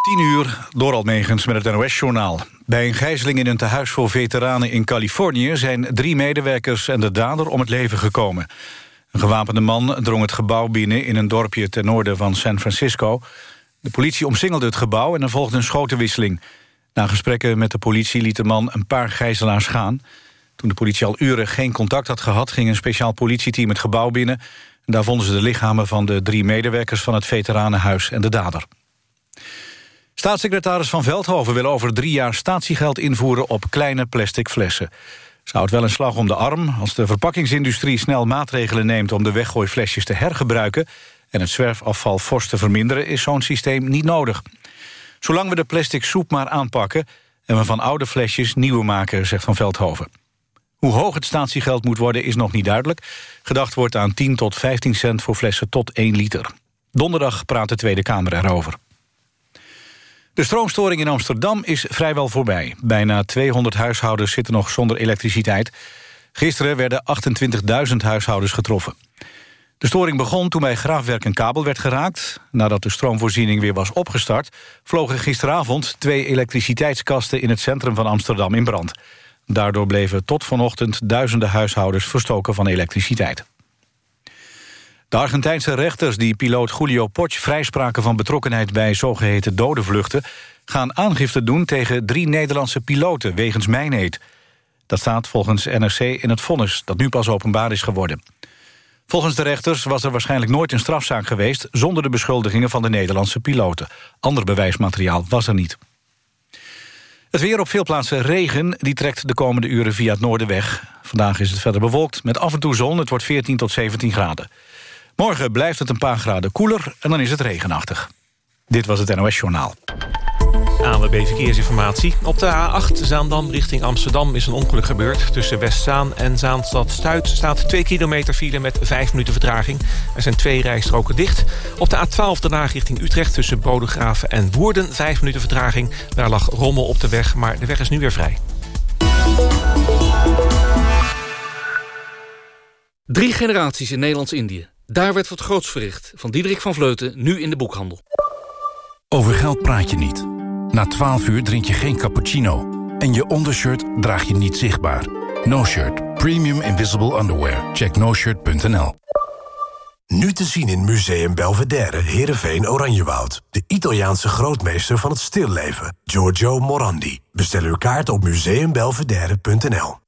10 uur, door Almegens met het NOS-journaal. Bij een gijzeling in een tehuis voor veteranen in Californië... zijn drie medewerkers en de dader om het leven gekomen. Een gewapende man drong het gebouw binnen... in een dorpje ten noorden van San Francisco. De politie omsingelde het gebouw en er volgde een schotenwisseling. Na gesprekken met de politie liet de man een paar gijzelaars gaan. Toen de politie al uren geen contact had gehad... ging een speciaal politieteam het gebouw binnen... En daar vonden ze de lichamen van de drie medewerkers van het veteranenhuis en de dader. Staatssecretaris Van Veldhoven wil over drie jaar statiegeld invoeren op kleine plastic flessen. Zou het wel een slag om de arm als de verpakkingsindustrie snel maatregelen neemt om de weggooiflesjes te hergebruiken en het zwerfafval fors te verminderen, is zo'n systeem niet nodig. Zolang we de plastic soep maar aanpakken en we van oude flesjes nieuwe maken, zegt Van Veldhoven. Hoe hoog het statiegeld moet worden is nog niet duidelijk. Gedacht wordt aan 10 tot 15 cent voor flessen tot 1 liter. Donderdag praat de Tweede Kamer erover. De stroomstoring in Amsterdam is vrijwel voorbij. Bijna 200 huishoudens zitten nog zonder elektriciteit. Gisteren werden 28.000 huishoudens getroffen. De storing begon toen bij Graafwerk een kabel werd geraakt. Nadat de stroomvoorziening weer was opgestart... vlogen gisteravond twee elektriciteitskasten in het centrum van Amsterdam in brand. Daardoor bleven tot vanochtend duizenden huishoudens verstoken van elektriciteit. De Argentijnse rechters die piloot Julio Poch vrijspraken van betrokkenheid bij zogeheten dodenvluchten gaan aangifte doen tegen drie Nederlandse piloten wegens mijneed. Dat staat volgens NRC in het vonnis dat nu pas openbaar is geworden. Volgens de rechters was er waarschijnlijk nooit een strafzaak geweest... zonder de beschuldigingen van de Nederlandse piloten. Ander bewijsmateriaal was er niet. Het weer op veel plaatsen regen, die trekt de komende uren via het noorden weg. Vandaag is het verder bewolkt, met af en toe zon. Het wordt 14 tot 17 graden. Morgen blijft het een paar graden koeler en dan is het regenachtig. Dit was het NOS Journaal. ANWB Verkeersinformatie. Op de A8 Zaandam richting Amsterdam is een ongeluk gebeurd. Tussen Westzaan en Zaanstad-Stuit staat 2 kilometer file met 5 minuten vertraging. Er zijn twee rijstroken dicht. Op de A12 daarna richting Utrecht tussen Bodegraven en Woerden 5 minuten vertraging. Daar lag rommel op de weg, maar de weg is nu weer vrij. Drie generaties in Nederlands-Indië. Daar werd wat groots verricht. Van Diederik van Vleuten, nu in de boekhandel. Over geld praat je niet. Na 12 uur drink je geen cappuccino. En je ondershirt draag je niet zichtbaar. No Shirt. Premium Invisible Underwear. Check noshirt.nl Nu te zien in Museum Belvedere, Heerenveen, Oranjewoud. De Italiaanse grootmeester van het stilleven, Giorgio Morandi. Bestel uw kaart op museumbelvedere.nl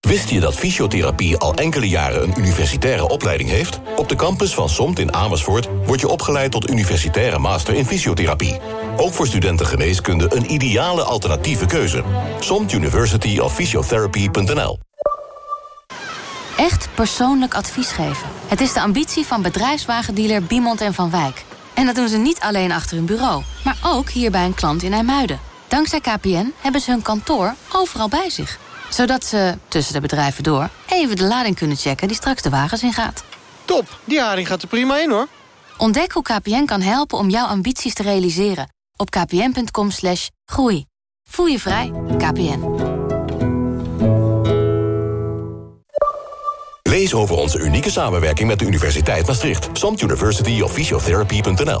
Wist je dat fysiotherapie al enkele jaren een universitaire opleiding heeft? Op de campus van SOMT in Amersfoort wordt je opgeleid tot universitaire master in fysiotherapie. Ook voor studenten geneeskunde een ideale alternatieve keuze. SOMT University of Physiotherapy.nl Echt persoonlijk advies geven. Het is de ambitie van bedrijfswagendealer Biemond en Van Wijk. En dat doen ze niet alleen achter hun bureau, maar ook hier bij een klant in IJmuiden. Dankzij KPN hebben ze hun kantoor overal bij zich zodat ze, tussen de bedrijven door, even de lading kunnen checken die straks de wagens ingaat. Top, die haring gaat er prima in hoor. Ontdek hoe KPN kan helpen om jouw ambities te realiseren. Op kpn.com slash groei. Voel je vrij, KPN. Lees over onze unieke samenwerking met de Universiteit Maastricht. Samt University of Physiotherapy.nl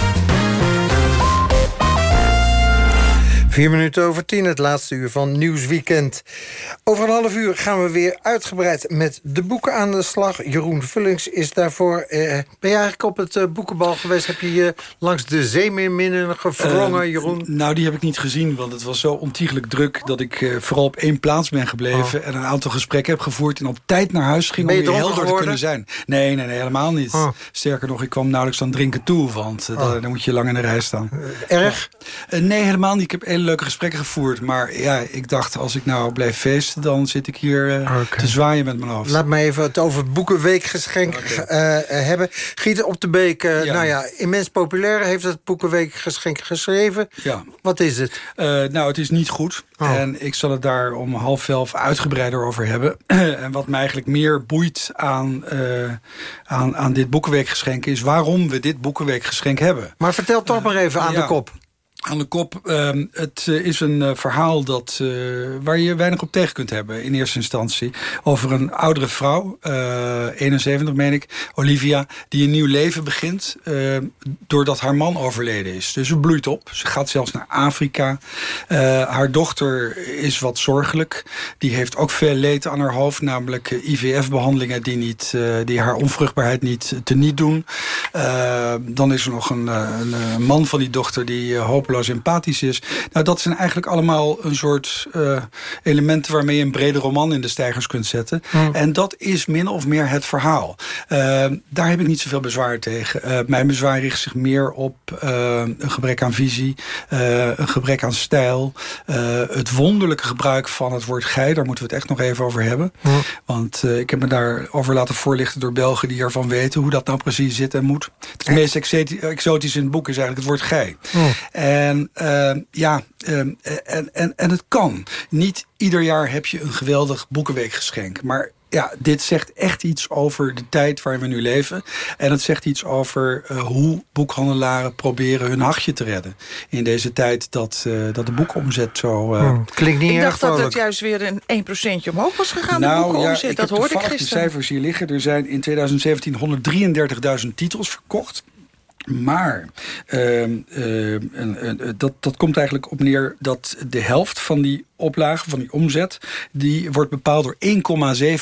Vier minuten over tien, het laatste uur van Nieuwsweekend. Over een half uur gaan we weer uitgebreid met de boeken aan de slag. Jeroen Vullings is daarvoor. Eh, ben je eigenlijk op het uh, boekenbal geweest? Heb je je langs de zeemeerminnen gevrongen, uh, Jeroen? Nou, die heb ik niet gezien, want het was zo ontiegelijk druk... dat ik uh, vooral op één plaats ben gebleven... Oh. en een aantal gesprekken heb gevoerd... en op tijd naar huis ging om weer helder te kunnen zijn. Nee, nee, nee, helemaal niet. Oh. Sterker nog, ik kwam nauwelijks aan drinken toe... want oh. dan moet je lang in de rij staan. erg? nee, helemaal niet. Ik heb hele leuke gesprekken gevoerd. Maar ja, ik dacht, als ik nou blijf feesten... dan zit ik hier te zwaaien met mijn hoofd. Laat me even het over Boekenweekgeschenk hebben. Gieten op de Beek, nou ja, immens populair... heeft het Boekenweekgeschenk geschreven. Ja. Wat is het? nou, het is niet goed. Oh. En ik zal het daar om half elf uitgebreider over hebben. en wat mij eigenlijk meer boeit aan, aan, aan dit Boekenweekgeschenk... is waarom we dit Boekenweekgeschenk hebben. Maar vertel toch maar even aan de kop. Aan de kop, uh, het eh, is een uh, verhaal dat, uh, waar je weinig op tegen kunt hebben in eerste instantie. Over een oudere vrouw, 71 meen ik, Olivia, die een nieuw leven begint doordat haar man overleden is. Dus ze bloeit op, ze gaat zelfs naar Afrika. haar dochter is wat zorgelijk. Die heeft ook veel leed aan haar hoofd, namelijk IVF-behandelingen die, niet, die haar onvruchtbaarheid niet te niet doen. dan is er nog een, een man van die dochter die hoopt hopeloos empathisch is. Nou, dat zijn eigenlijk allemaal een soort uh, elementen... waarmee je een brede roman in de stijgers kunt zetten. Hmm. En dat is min of meer het verhaal. Uh, daar heb ik niet zoveel bezwaar tegen. Uh, mijn bezwaar richt zich meer op een gebrek aan visie... een gebrek aan stijl... het wonderlijke gebruik van het woord gij... daar moeten we het echt nog even over hebben. Hmm. Want ik heb me daarover laten voorlichten door Belgen... die ervan weten hoe dat nou precies zit en moet. Het meest exotisch in het boek is eigenlijk het woord gij. Hmm. En uh, ja, uh, en, en, en het kan. Niet ieder jaar heb je een geweldig boekenweekgeschenk. Maar ja, dit zegt echt iets over de tijd waarin we nu leven. En het zegt iets over uh, hoe boekhandelaren proberen hun hachje te redden. In deze tijd dat, uh, dat de boekomzet zo... Uh, Klinkt niet Ik dacht dat het juist weer een 1% omhoog was gegaan, nou, de boekomzet. Ja, dat hoorde ik gisteren. de cijfers hier liggen. Er zijn in 2017 133.000 titels verkocht. Maar uh, uh, dat, dat komt eigenlijk op neer dat de helft van die oplage, van die omzet... die wordt bepaald door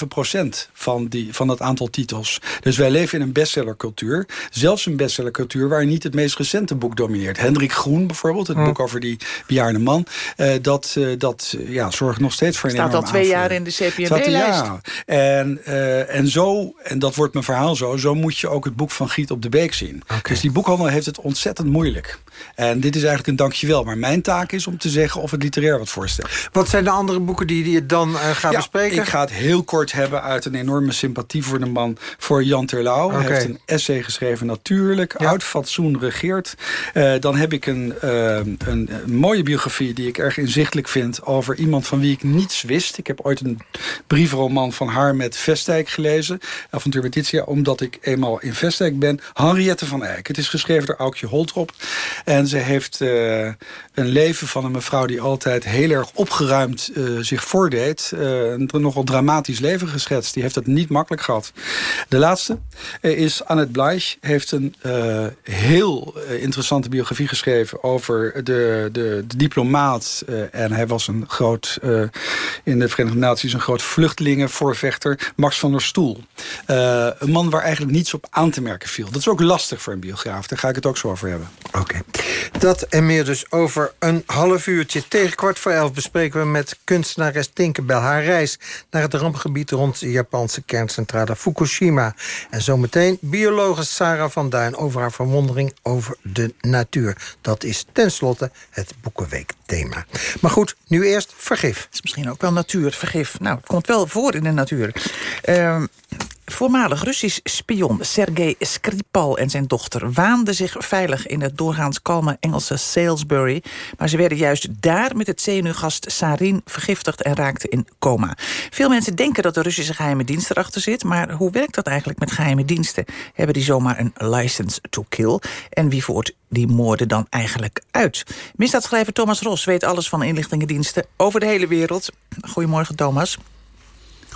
1,7 procent van, die, van dat aantal titels. Dus wij leven in een bestsellercultuur. Zelfs een bestsellercultuur waar niet het meest recente boek domineert. Hendrik Groen bijvoorbeeld, het hm. boek over die bejaarde man. Uh, dat uh, dat ja, zorgt nog steeds voor een Staat al twee jaar in de CPMB-lijst. Ja, en, uh, en zo, en dat wordt mijn verhaal zo... zo moet je ook het boek van Giet op de Beek zien. Okay. Dus die boekhandel heeft het ontzettend moeilijk. En dit is eigenlijk een dankjewel. Maar mijn taak is om te zeggen of het literair wat voorstelt. Wat zijn de andere boeken die je dan uh, gaat ja, bespreken? Ik ga het heel kort hebben uit een enorme sympathie voor de man... voor Jan Terlouw. Okay. Hij heeft een essay geschreven, Natuurlijk. Ja. Oud fatsoen regeert. Uh, dan heb ik een, uh, een, een, mooie biografie die ik erg inzichtelijk vind... over iemand van wie ik niets wist. Ik heb ooit een briefroman van haar met Vestijk gelezen. Avontuur met Titia, omdat ik eenmaal in Vestijk ben. Henriette van Eyck. Het is geschreven door Aukje Holtrop. En ze heeft een leven van een mevrouw die altijd heel erg uh, zich voordeed. Uh, een nogal dramatisch leven geschetst. Die heeft het niet makkelijk gehad. De laatste is Annette Bleich. Heeft een heel interessante biografie geschreven over de, de, de diplomaat. en hij was een groot, in de Verenigde Naties een groot vluchtelingenvoorvechter. Max van der Stoel. een man waar eigenlijk niets op aan te merken viel. Dat is ook lastig voor een biograaf. Daar ga ik het ook zo over hebben. Oké. Dat en meer dus over een half uurtje. Tegen kwart voor elf bespreken we met kunstenares Tinkerbell... haar reis naar het rampgebied rond de Japanse kerncentrale Fukushima. En zometeen biologe Sarah van Duin over haar verwondering over de natuur. Dat is tenslotte het Boekenweek-thema. Maar goed, nu eerst vergif. Is misschien ook wel natuur, vergif. Nou, het komt wel voor in de natuur. Uh, Voormalig Russisch spion Sergei Skripal en zijn dochter... waanden zich veilig in het doorgaans kalme Engelse Salisbury... maar ze werden juist daar met het zenuwgast sarin vergiftigd... en raakten in coma. Veel mensen denken dat de Russische geheime dienst erachter zit... maar hoe werkt dat eigenlijk met geheime diensten? Hebben die zomaar een license to kill? En wie voert die moorden dan eigenlijk uit? Misdaadschrijver Thomas Ros weet alles van inlichtingendiensten over de hele wereld. Goedemorgen, Thomas.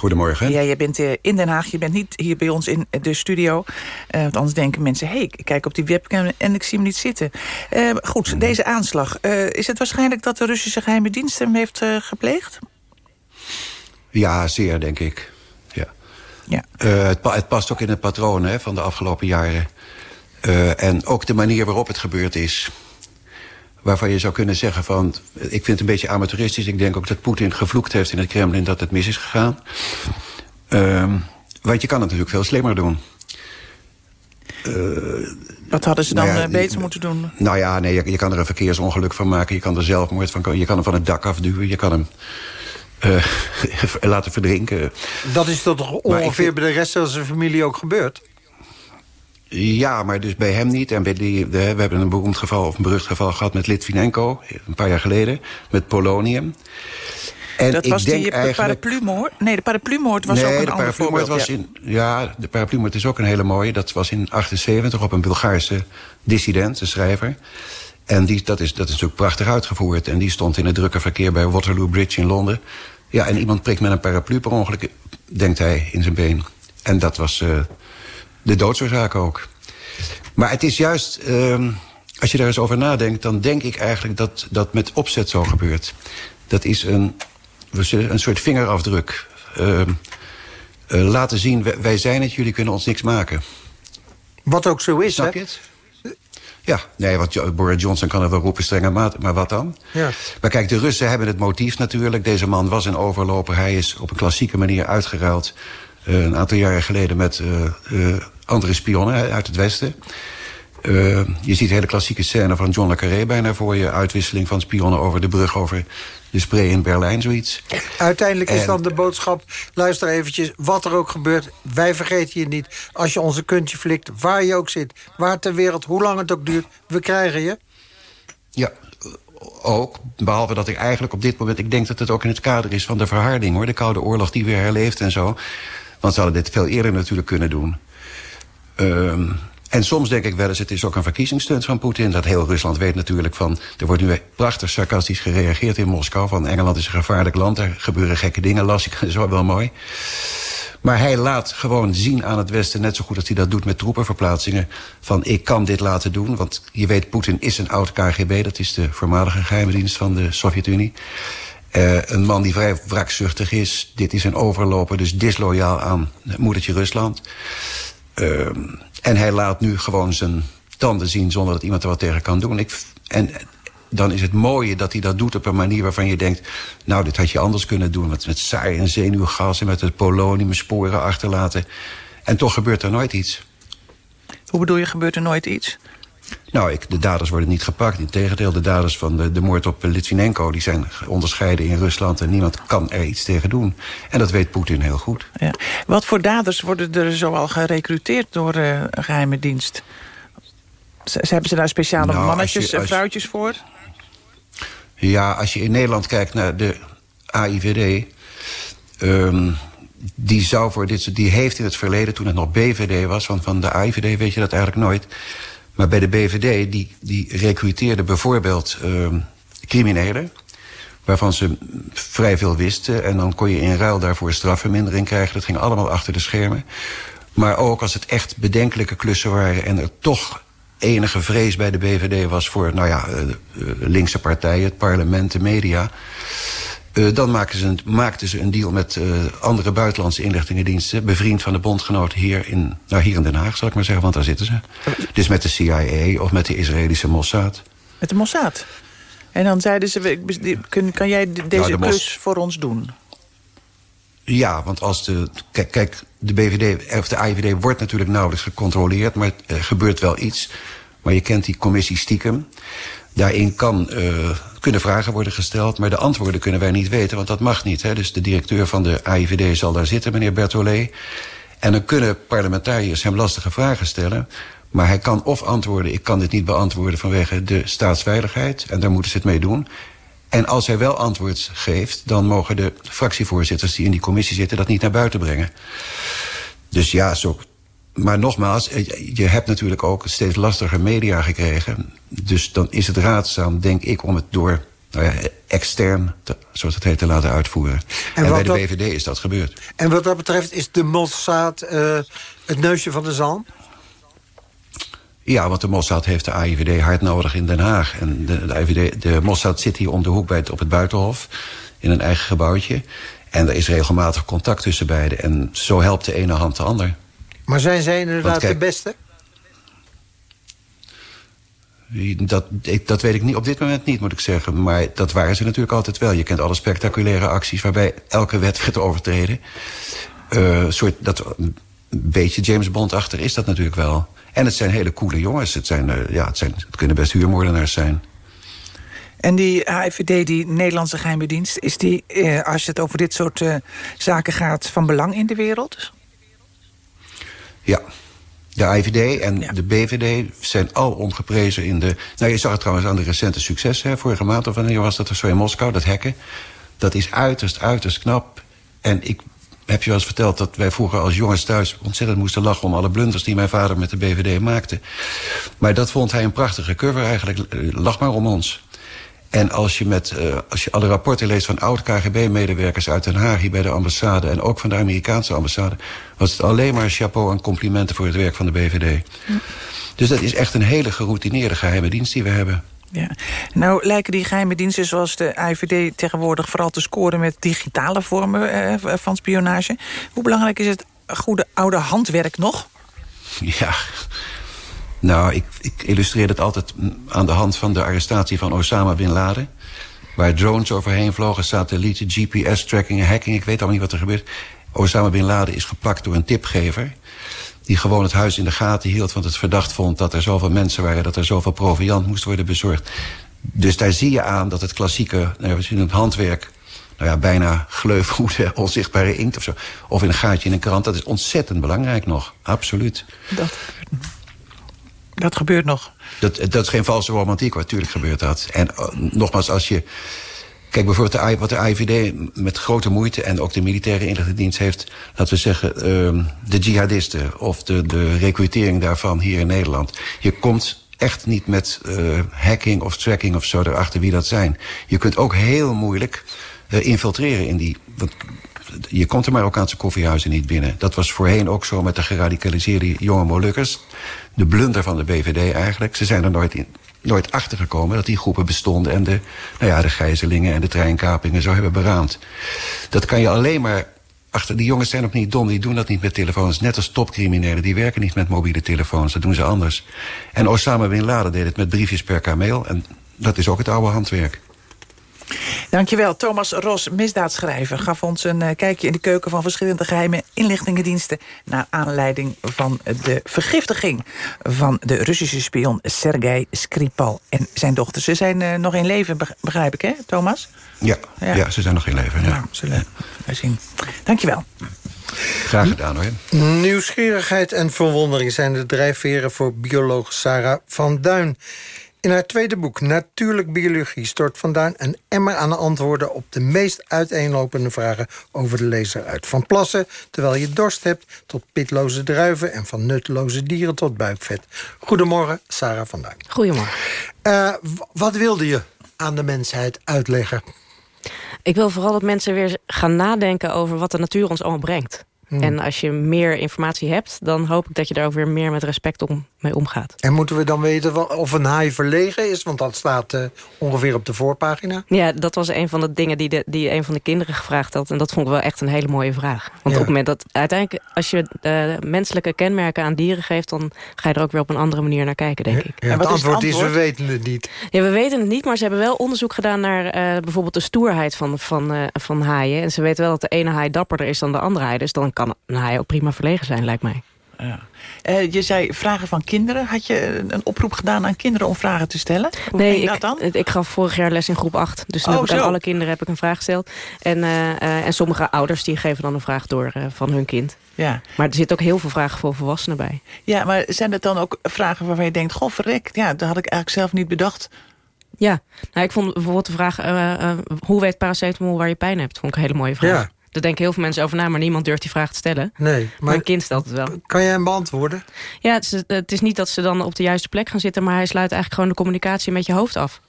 Goedemorgen. Ja, je bent uh, in Den Haag, je bent niet hier bij ons in de studio. Uh, want anders denken mensen, hé, hey, ik kijk op die webcam en ik zie hem niet zitten. Uh, goed, mm. deze aanslag. is het waarschijnlijk dat de Russische geheime dienst hem heeft gepleegd? Ja, zeer, denk ik. Ja. Ja. Het, pa het, past ook in het patroon hè, van de afgelopen jaren. en ook de manier waarop het gebeurd is waarvan je zou kunnen zeggen van... ik vind het een beetje amateuristisch. Ik denk ook dat Poetin gevloekt heeft in het Kremlin dat het mis is gegaan. Um, want je kan het natuurlijk veel slimmer doen. Uh, Wat hadden ze dan Nou ja, beter moeten doen? Nou ja, nee, je, je kan er een verkeersongeluk van maken. Je kan er zelfmoord van Je kan hem van het dak afduwen. Je kan hem eh, laten verdrinken. Dat is toch ongeveer vind- bij de rest van zijn familie ook gebeurd? Ja, maar dus bij hem niet. En bij die, we hebben een beroemd geval, of een berucht geval gehad met Litvinenko. Een paar jaar geleden. Met polonium. En dat ik was denk die eigenlijk... paraplumoord? Nee, de paraplumoord was nee, ook een de ander voorbeeld. was ja. in... Ja, de paraplumoord is ook een hele mooie. Dat was in 78 op een Bulgaarse dissident, een schrijver. En die, dat, is, dat is natuurlijk prachtig uitgevoerd. En die stond in het drukke verkeer bij Waterloo Bridge in Londen. Ja, en iemand prikt met een paraplu per ongeluk, denkt hij, in zijn been. En dat was eh, de doodsoorzaak ook. Maar het is juist, ehm, als je daar eens over nadenkt... dan denk ik eigenlijk dat dat met opzet zo gebeurt. Dat is een, een soort vingerafdruk. Ehm, eh, laten zien, wij, wij zijn het, jullie kunnen ons niks maken. Wat ook zo is, Snap hè? je het? Ja, nee, want Jo- Boris Johnson kan er wel roepen strenge maat, maar wat dan? Ja. Maar kijk, de Russen hebben het motief natuurlijk. Deze man was een overloper. Hij is op een klassieke manier uitgeruild... eh, een aantal jaren geleden met eh, eh, andere spionnen uit het Westen. Je ziet de hele klassieke scène van John le Carré bijna voor je. Uitwisseling van spionnen over de brug over de Spree in Berlijn, zoiets. Uiteindelijk is dan de boodschap... luister eventjes, wat er ook gebeurt, wij vergeten je niet. Als je onze kuntje flikt, waar je ook zit... waar ter wereld, hoe lang het ook duurt, we krijgen je. Ja, ook. Behalve dat ik eigenlijk op dit moment... ik denk dat het ook in het kader is van de verharding, hoor. De Koude Oorlog die weer herleeft en zo. Want ze hadden dit veel eerder natuurlijk kunnen doen. Ehm, en soms denk ik wel eens, het is ook een verkiezingsstunt van Poetin. Dat heel Rusland weet natuurlijk van... er wordt nu prachtig sarcastisch gereageerd in Moskou... van Engeland is een gevaarlijk land, er gebeuren gekke dingen. Las ik, wel wel mooi. Maar hij laat gewoon zien aan het Westen, net zo goed als hij dat doet met troepenverplaatsingen, van ik kan dit laten doen. Want je weet, Poetin is een oud KGB, dat is de voormalige geheime dienst van de Sovjet-Unie. Eh, een man die vrij wrakzuchtig is. Dit is een overloper, dus disloyaal aan moedertje Rusland. Ehm, en hij laat nu gewoon zijn tanden zien zonder dat iemand er wat tegen kan doen. Ik, en dan is het mooie dat hij dat doet op een manier waarvan je denkt... nou, dit had je anders kunnen doen. Met, met saai en zenuwgas en met het polonium sporen achterlaten. En toch gebeurt er nooit iets. Hoe bedoel je, gebeurt er nooit iets? Nou, ik, de daders worden niet gepakt. Integendeel, de daders van de, de moord op Litvinenko... die zijn onderscheiden in Rusland en niemand kan er iets tegen doen. En dat weet Poetin heel goed. Ja. Wat voor daders worden er zoal gerecruiteerd door eh, een geheime dienst? Z hebben ze daar speciale Nou, mannetjes je- en vrouwtjes voor? Ja, als je in Nederland kijkt naar de AIVD... ehm, die, zou voor dit, die heeft in het verleden, toen het nog BVD was... want van de AIVD weet je dat eigenlijk nooit... maar bij de BVD, die, die recruteerde bijvoorbeeld ehm, criminelen... waarvan ze vrij veel wisten... en dan kon je in ruil daarvoor strafvermindering krijgen. Dat ging allemaal achter de schermen. Maar ook als het echt bedenkelijke klussen waren... en er toch enige vrees bij de BVD was voor nou ja, eh, eh, linkse partijen, het parlement, de media. Eh, dan maakten ze, een, maakten ze een deal met eh, andere buitenlandse inlichtingendiensten, bevriend van de bondgenoten hier in, nou, hier in Den Haag, zal ik maar zeggen, want daar zitten ze. Dus met de CIA of met de Israëlische Mossad. Met de Mossad. En dan zeiden ze, kun, kan jij de- deze Nou, de Mos- klus voor ons doen? Ja, want als de. Kijk, kijk, de BVD of de AIVD wordt natuurlijk nauwelijks gecontroleerd, maar er gebeurt wel iets. Maar je kent die commissie stiekem. Daarin kan, eh, kunnen vragen worden gesteld, maar de antwoorden kunnen wij niet weten, want dat mag niet. Hè? Dus de directeur van de AIVD zal daar zitten, meneer Bertollet. En dan kunnen parlementariërs hem lastige vragen stellen. Maar hij kan of antwoorden, ik kan dit niet beantwoorden vanwege de staatsveiligheid. En daar moeten ze het mee doen. En als hij wel antwoord geeft, dan mogen de fractievoorzitters die in die commissie zitten dat niet naar buiten brengen. Dus ja, zo. Maar nogmaals, eh, je hebt natuurlijk ook steeds lastiger media gekregen. Dus dan is het raadzaam, denk ik, om het door nou ja, extern, te- zoals het heet, te laten uitvoeren. En, bij de dat- BVD is dat gebeurd. En wat dat betreft is de Mossad eh, het neusje van de zalm? Ja, want de Mossad heeft de AIVD hard nodig in Den Haag. En de, de, AIVD, de Mossad zit hier om de hoek bij het, op het Buitenhof. In een eigen gebouwtje. En er is regelmatig contact tussen beiden. En zo helpt de ene hand de ander. Maar zijn zij inderdaad Want kijk- de beste? Dat, ik, dat weet ik niet, op dit moment niet, moet ik zeggen. Maar dat waren ze natuurlijk altijd wel. Je kent alle spectaculaire acties waarbij elke wet werd overtreden. Eh, soort, dat, een beetje James Bond achter is dat natuurlijk wel. En het zijn hele coole jongens. Het, zijn, uh, ja, het, zijn, het kunnen best huurmoordenaars zijn. En die AIVD, die Nederlandse geheime dienst... is die, eh, als het over dit soort uh, zaken gaat, van belang in de wereld? Ja. De AIVD en de BVD zijn al omgeprezen in de... Nou, je zag het trouwens aan de recente successen. Vorige maand of wanneer was dat of zo in Moskou, dat hacken. Dat is uiterst, uiterst knap. En ik heb je wel eens verteld dat wij vroeger als jongens thuis... ontzettend moesten lachen om alle blunders die mijn vader met de BVD maakte. Maar dat vond hij een prachtige cover eigenlijk. Lach maar om ons. En als je, met, uh, als je alle rapporten leest van oud-KGB-medewerkers uit Den Haag... hier bij de ambassade en ook van de Amerikaanse ambassade... was het alleen maar chapeau en complimenten voor het werk van de BVD. Ja. Dus dat is echt een hele geroutineerde geheime dienst die we hebben. Ja. Nou lijken die geheime diensten zoals de IVD tegenwoordig... vooral te scoren met digitale vormen eh, van spionage. Hoe belangrijk is het goede oude handwerk nog? Ja, nou, ik, ik illustreer het altijd aan de hand van de arrestatie van Osama Bin Laden. Waar drones overheen vlogen, satellieten, GPS-tracking, hacking. Ik weet allemaal niet wat er gebeurt. Osama Bin Laden is gepakt door een tipgever die gewoon het huis in de gaten hield... want het verdacht vond dat er zoveel mensen waren... dat er zoveel proviant moest worden bezorgd. Dus daar zie je aan dat het klassieke nou, we zien het handwerk... nou ja, bijna gleufgoede, onzichtbare inkt of zo... of in een gaatje in een krant, dat is ontzettend belangrijk nog. Absoluut. Dat, dat gebeurt nog. Dat, dat is geen valse romantiek, natuurlijk gebeurt dat. En uh, nogmaals, als je Kijk, bijvoorbeeld de, wat de IVD met grote moeite... en ook de militaire inlichtingendienst heeft... laten we zeggen, uh, de jihadisten... of de, de recrutering daarvan hier in Nederland. Je komt echt niet met uh, hacking of tracking of zo erachter wie dat zijn. Je kunt ook heel moeilijk uh, infiltreren in die... je komt de Marokkaanse koffiehuizen niet binnen. Dat was voorheen ook zo met de geradicaliseerde jonge Molukkers. De blunder van de BVD eigenlijk. Ze zijn er nooit in, nooit achtergekomen dat die groepen bestonden... en de, nou ja, de gijzelingen en de treinkapingen zo hebben beraamd. Dat kan je alleen maar... Achter, die jongens zijn ook niet dom, die doen dat niet met telefoons. Net als topcriminelen, die werken niet met mobiele telefoons. Dat doen ze anders. En Osama Bin Laden deed het met briefjes per kameel. En dat is ook het oude handwerk. Dankjewel. Thomas Ros, misdaadschrijver, gaf ons een uh, kijkje in de keuken van verschillende geheime inlichtingendiensten... naar aanleiding van de vergiftiging van de Russische spion Sergei Skripal en zijn dochter. Ze zijn uh, nog in leven, begrijp ik, hè, Thomas? Ja, ja. ja ze zijn nog in leven. Ja. Nou, zullen wij zien. Dankjewel. Graag gedaan hoor. Nieuwsgierigheid en verwondering zijn de drijfveren voor bioloog Sarah van Duin. In haar tweede boek, Natuurlijk Biologie, stort Van Duin een emmer aan antwoorden op de meest uiteenlopende vragen over de lezer uit. Van plassen, terwijl je dorst hebt, tot pitloze druiven en van nutteloze dieren tot buikvet. Goedemorgen, Sarah van Duin. Goedemorgen. Uh, wat wilde je aan de mensheid uitleggen? Ik wil vooral dat mensen weer gaan nadenken over wat de natuur ons allemaal brengt. Hmm. En als je meer informatie hebt, dan hoop ik dat je daar ook weer meer met respect om, mee omgaat. En moeten we dan weten of een haai verlegen is? Want dat staat uh, ongeveer op de voorpagina. Ja, dat was een van de dingen die, de, die een van de kinderen gevraagd had. En dat vond ik wel echt een hele mooie vraag. Want op het moment dat uiteindelijk, als je uh, menselijke kenmerken aan dieren geeft... dan ga je er ook weer op een andere manier naar kijken, denk ik. Ja, en wat het antwoord is, we weten het niet. Ja, we weten het niet, maar ze hebben wel onderzoek gedaan... naar uh, bijvoorbeeld de stoerheid van, van, van haaien. En ze weten wel dat de ene haai dapperder is dan de andere haai. Dus dan kan een haai ook prima verlegen zijn, lijkt mij. Ja. Uh, je zei vragen van kinderen. Had je een oproep gedaan aan kinderen om vragen te stellen? Hoe nee, ik, dat dan? ik gaf vorig jaar les in groep 8. Dus oh, aan alle kinderen heb ik een vraag gesteld. En, uh, uh, en sommige ouders die geven dan een vraag door van hun kind. Ja. Maar er zitten ook heel veel vragen voor volwassenen bij. Ja, maar zijn het dan ook vragen waarvan je denkt... goh, verrek, ja, dat had ik eigenlijk zelf niet bedacht... Ja, nou, ik vond bijvoorbeeld de vraag... hoe weet paracetamol waar je pijn hebt? Vond ik een hele mooie vraag. Ja. Daar denken heel veel mensen over na, maar niemand durft die vraag te stellen. Nee, maar Mijn kind stelt het wel. Kan jij hem beantwoorden? Ja, het is, het is niet dat ze dan op de juiste plek gaan zitten... maar hij sluit eigenlijk gewoon de communicatie met je hoofd af.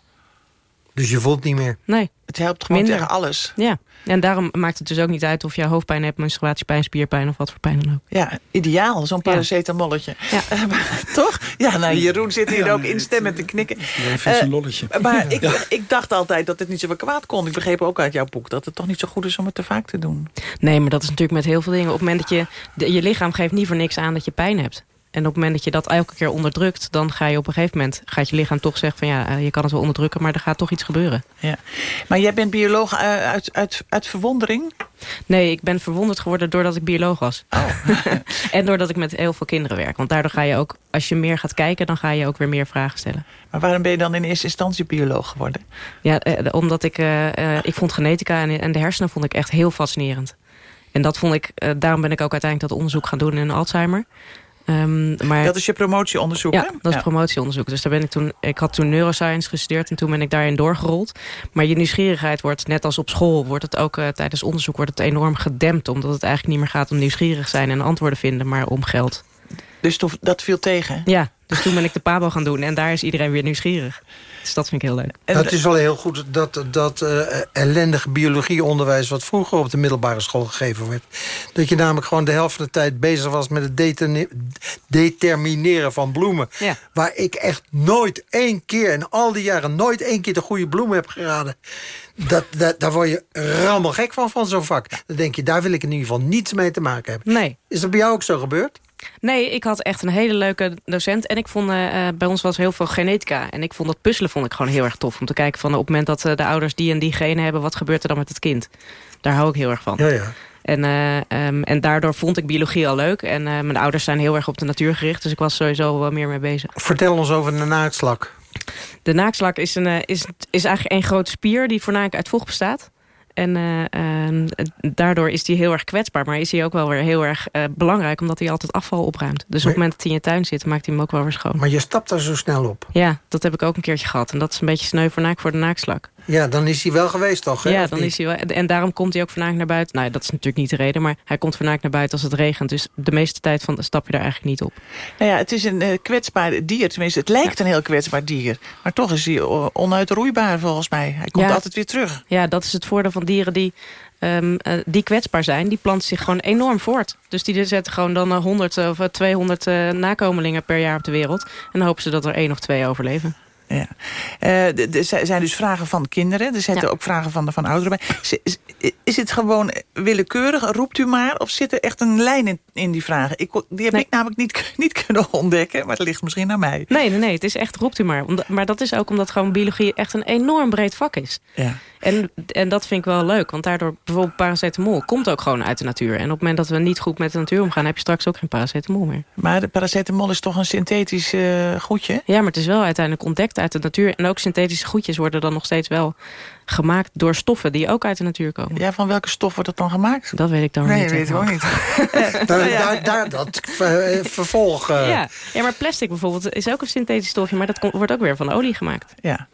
Dus je voelt niet meer? Nee. Het helpt gewoon Minder. tegen alles. Ja, en daarom maakt het dus ook niet uit of je hoofdpijn hebt, menstruatiepijn, spierpijn of wat voor pijn dan ook. Ja, ideaal, zo'n paracetamolletje. Ja. toch? Ja, nou, Jeroen zit hier ook instemmend te knikken. Even een lolletje. Uh, maar ik, ik dacht altijd dat het niet zo kwaad kon. Ik begreep ook uit jouw boek dat het toch niet zo goed is om het te vaak te doen. Nee, maar dat is natuurlijk met heel veel dingen. Op het moment dat je, je lichaam geeft niet voor niks aan dat je pijn hebt. En op het moment dat je dat elke keer onderdrukt... dan ga je op een gegeven moment, gaat je lichaam toch zeggen van... ja, eh, je kan het wel onderdrukken, maar er gaat toch iets gebeuren. Ja. Maar jij bent bioloog uh, uit, uit, uit verwondering? Nee, ik ben verwonderd geworden doordat ik bioloog was. Oh. en doordat ik met heel veel kinderen werk. Want daardoor ga je ook, als je meer gaat kijken... dan ga je ook weer meer vragen stellen. Maar waarom ben je dan in eerste instantie bioloog geworden? Ja, eh, omdat ik, ik vond genetica en, en de hersenen vond ik echt heel fascinerend. En dat vond ik, daarom ben ik ook uiteindelijk dat onderzoek gaan doen in Alzheimer. Um, maar, dat is je promotieonderzoek, Ja, dat is promotieonderzoek. Dus daar ben ik toen, ik had toen neuroscience gestudeerd en toen ben ik daarin doorgerold. Maar je nieuwsgierigheid wordt, net als op school, wordt het ook uh, tijdens onderzoek wordt het enorm gedempt. Omdat het eigenlijk niet meer gaat om nieuwsgierig zijn en antwoorden vinden, maar om geld. Dus dat viel tegen? Ja, dus toen ben ik de Pabo gaan doen en daar is iedereen weer nieuwsgierig. Dus dat vind ik heel leuk. En het is wel heel goed dat dat uh, ellendige biologieonderwijs... wat vroeger op de middelbare school gegeven werd... dat je namelijk gewoon de helft van de tijd bezig was... met het determineren van bloemen. Ja. Waar ik echt nooit één keer... in al die jaren nooit één keer de goede bloemen heb geraden. Dat, dat, daar word je rammel gek van, van zo'n vak. Dan denk je, daar wil ik in ieder geval niets mee te maken hebben. Nee. Is dat bij jou ook zo gebeurd? Nee, ik had echt een hele leuke docent. En ik vond, uh, bij ons was heel veel genetica. En ik vond dat puzzelen vond ik gewoon heel erg tof. Om te kijken van op het moment dat uh, de ouders die en die genen hebben... wat gebeurt er dan met het kind? Daar hou ik heel erg van. Ja, ja. En, uh, um, en daardoor vond ik biologie al leuk. En mijn ouders zijn heel erg op de natuur gericht. Dus ik was sowieso wel meer mee bezig. Vertel ons over de naakslak. De naakslak is, een, is, is eigenlijk een grote spier die voornamelijk uit vocht bestaat. En uh, uh, daardoor is die heel erg kwetsbaar. Maar is hij ook wel weer heel erg uh, belangrijk... omdat hij altijd afval opruimt. Dus op het moment dat hij in je tuin zit... maakt hij hem ook wel weer schoon. Maar je stapt daar zo snel op. Ja, dat heb ik ook een keertje gehad. En dat is een beetje sneu voor naak voor de naakslak. Ja, dan is hij wel geweest toch? Hè? Ja, dan is hij wel. En daarom komt hij ook vandaag naar buiten. Nou, dat is natuurlijk niet de reden, maar hij komt vandaag naar buiten als het regent. Dus de meeste tijd van stap je daar eigenlijk niet op. Nou ja, het is een uh, kwetsbaar dier. Tenminste, het lijkt ja. een heel kwetsbaar dier. Maar toch is hij onuitroeibaar volgens mij. Hij komt ja, altijd weer terug. Ja, dat is het voordeel van dieren die, um, uh, die kwetsbaar zijn. Die planten zich gewoon enorm voort. Dus die zetten gewoon dan 100 of 200 uh, nakomelingen per jaar op de wereld. En dan hopen ze dat er één of twee overleven. Ja. Uh, er zijn dus vragen van kinderen. Er zitten ja. ook vragen van, van ouderen bij. Is, is het gewoon willekeurig? Roept u maar? Of zit er echt een lijn in, in die vragen? Ik, die heb nee. ik namelijk niet, niet kunnen ontdekken. Maar het ligt misschien naar mij. Nee, nee, nee. Het is echt roept u maar. Maar dat is ook omdat gewoon biologie echt een enorm breed vak is. Ja. En, en dat vind ik wel leuk. Want daardoor bijvoorbeeld paracetamol komt ook gewoon uit de natuur. En op het moment dat we niet goed met de natuur omgaan... heb je straks ook geen paracetamol meer. Maar de paracetamol is toch een synthetisch uh, goedje? Ja, maar het is wel uiteindelijk ontdekt uit de natuur. En ook synthetische goedjes worden dan nog steeds wel gemaakt door stoffen die ook uit de natuur komen. Ja, van welke stof wordt dat dan gemaakt? Dat weet ik dan nee, niet. Nee, weet ik ook niet. daar, daar, daar, dat ver, vervolg... Uh... Ja. ja, maar plastic bijvoorbeeld is ook een synthetisch stofje... maar dat wordt ook weer van olie gemaakt. Ja.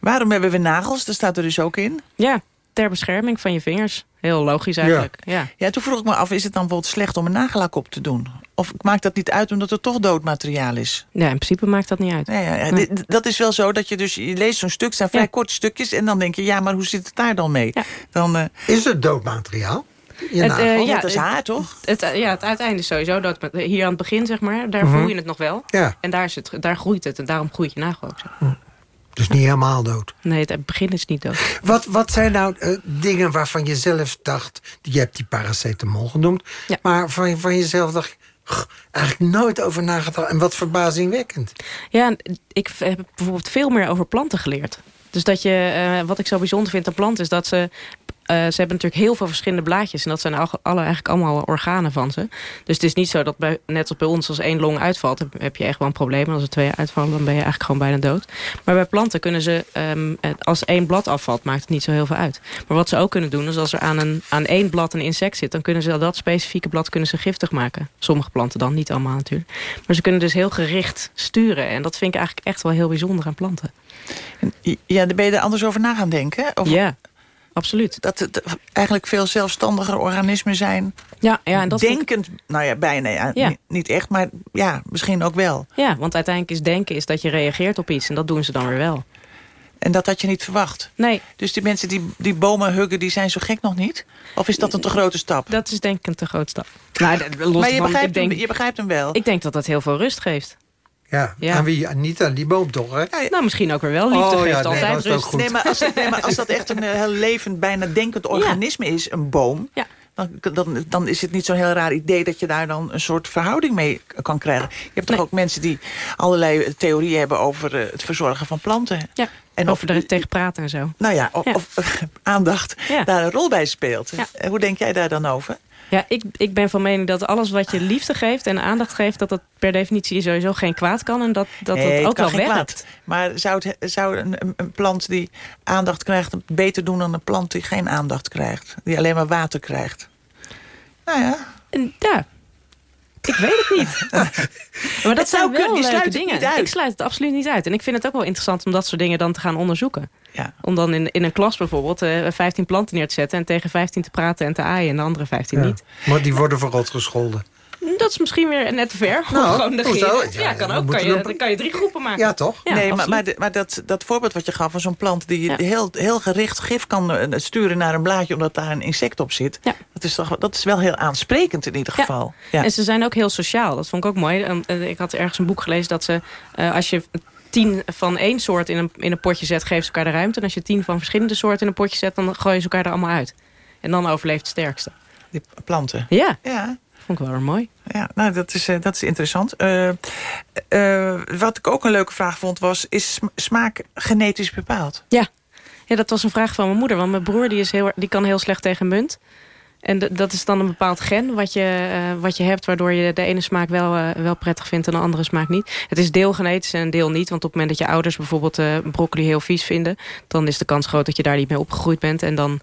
Waarom hebben we nagels? Dat staat er dus ook in. Ja, ter bescherming van je vingers. Heel logisch eigenlijk. Ja. Ja. ja, toen vroeg ik me af, is het dan bijvoorbeeld slecht om een nagellak op te doen? Of maakt dat niet uit omdat het toch doodmateriaal is? Ja, in principe maakt dat niet uit. Ja, ja, ja. Nee. Dat is wel zo dat je dus, je leest zo'n stuk, staan vrij korte stukjes... en dan denk je, ja, maar hoe zit het daar dan mee? Dan, uh... Is het doodmateriaal? Je het, uh, ja, dat is haar, toch? Het, het, ja, het uiteinde is sowieso dat hier aan het begin, zeg maar, daar mm -hmm. voel je het nog wel. Ja. En daar, is het, daar groeit het en daarom groeit je nagel ook zo. Dus niet helemaal dood? Nee, het begin is niet dood. Wat, wat zijn nou uh, dingen waarvan je zelf dacht... Je hebt die paracetamol genoemd. Ja. Maar van, van jezelf dacht eigenlijk nooit over nagedacht. En wat verbazingwekkend. Ja, ik heb bijvoorbeeld veel meer over planten geleerd. Dus dat je, uh, wat ik zo bijzonder vind aan planten... is dat ze ze hebben natuurlijk heel veel verschillende blaadjes. En dat zijn alle, alle eigenlijk allemaal organen van ze. Dus het is niet zo dat bij, net als bij ons als één long uitvalt... heb, heb je echt wel een probleem. En als er twee uitvallen, dan ben je eigenlijk gewoon bijna dood. Maar bij planten kunnen ze... Um, als één blad afvalt, maakt het niet zo heel veel uit. Maar wat ze ook kunnen doen, is als er aan, een, aan één blad een insect zit... dan kunnen ze dat specifieke blad kunnen ze giftig maken. Sommige planten dan, niet allemaal natuurlijk. Maar ze kunnen dus heel gericht sturen. En dat vind ik eigenlijk echt wel heel bijzonder aan planten. Ja, daar ben je er anders over na gaan denken? Over... Ja. Absoluut. Dat het eigenlijk veel zelfstandiger organismen zijn. Ja, ja, en dat Denkend, ik... nou ja, bijna. Ja, ja. Niet echt, maar ja, misschien ook wel. Ja, want uiteindelijk is denken is dat je reageert op iets. En dat doen ze dan weer wel. En dat had je niet verwacht? Nee. Dus die mensen die, die bomen huggen, die zijn zo gek nog niet? Of is dat een te grote stap? Dat is denk ik een te grote stap. Nou, maar je begrijpt, denk, hem, je begrijpt hem wel? Ik denk dat dat heel veel rust geeft. Ja, ja. Aan wie, niet aan die boom toch, hè? Ja, nou, misschien ook weer wel. Liefde oh, geeft ja, altijd nee, rust. Nee maar, als, nee, maar als dat echt een heel levend, bijna denkend organisme is, een boom... Ja. Dan, dan, dan is het niet zo'n heel raar idee dat je daar dan een soort verhouding mee kan krijgen. Je hebt toch ook mensen die allerlei theorieën hebben over eh, het verzorgen van planten. Ja, en over er tegen praten en zo. Nou ja, of, of aandacht daar een rol bij speelt. Ja. Hoe denk jij daar dan over? Ja, ik, ik ben van mening dat alles wat je liefde geeft en aandacht geeft... dat dat per definitie sowieso geen kwaad kan en dat dat, Nee, dat het ook kan wel geen werkt. kwaad. Maar zou, het, zou een, een- plant die aandacht krijgt... het beter doen dan een plant die geen aandacht krijgt? Die alleen maar water krijgt? Nou ja. En, ja, ik weet het niet. maar dat Het zou zijn wel kunnen, je leuke sluit het dingen. niet uit. Ik sluit het absoluut niet uit. En ik vind het ook wel interessant om dat soort dingen dan te gaan onderzoeken. Ja. Om dan in, in een klas bijvoorbeeld eh 15 planten neer te zetten... en tegen 15 te praten en te aaien en de andere 15 Ja. niet. Maar die worden verrot gescholden. Dat is misschien weer net ver. Nou, Of gewoon negeren. Ja, Ja, kan dan ook. Kan je, dan kan je drie groepen maken. Ja, toch? Ja, nee, maar, maar, de- maar dat, dat voorbeeld wat je gaf van zo'n plant... die heel, heel gericht gif kan eh, sturen naar een blaadje... omdat daar een insect op zit. Dat, is toch, dat is wel heel aansprekend in ieder geval. Ja. En ze zijn ook heel sociaal. Dat vond ik ook mooi. En, eh, Ik had ergens een boek gelezen dat ze... eh, als je tien van één soort in een, in een potje zet... geven ze elkaar de ruimte. En als je tien van verschillende soorten in een potje zet... dan gooien ze elkaar er allemaal uit. En dan overleeft het sterkste. Die planten. Ja. Ja. Vond ik wel mooi. Ja, nou, dat is, eh, dat is interessant. Eh, eh, wat ik ook een leuke vraag vond was... is sm- smaak genetisch bepaald? Ja. ja, dat was een vraag van mijn moeder. Want mijn broer die is heel, die kan heel slecht tegen munt. En dat is dan een bepaald gen wat je, wat je hebt... waardoor je de ene smaak wel, wel prettig vindt en de andere smaak niet. Het is deel genetisch en deel niet. Want op het moment dat je ouders bijvoorbeeld eh, broccoli heel vies vinden... dan is de kans groot dat je daar niet mee opgegroeid bent. En dan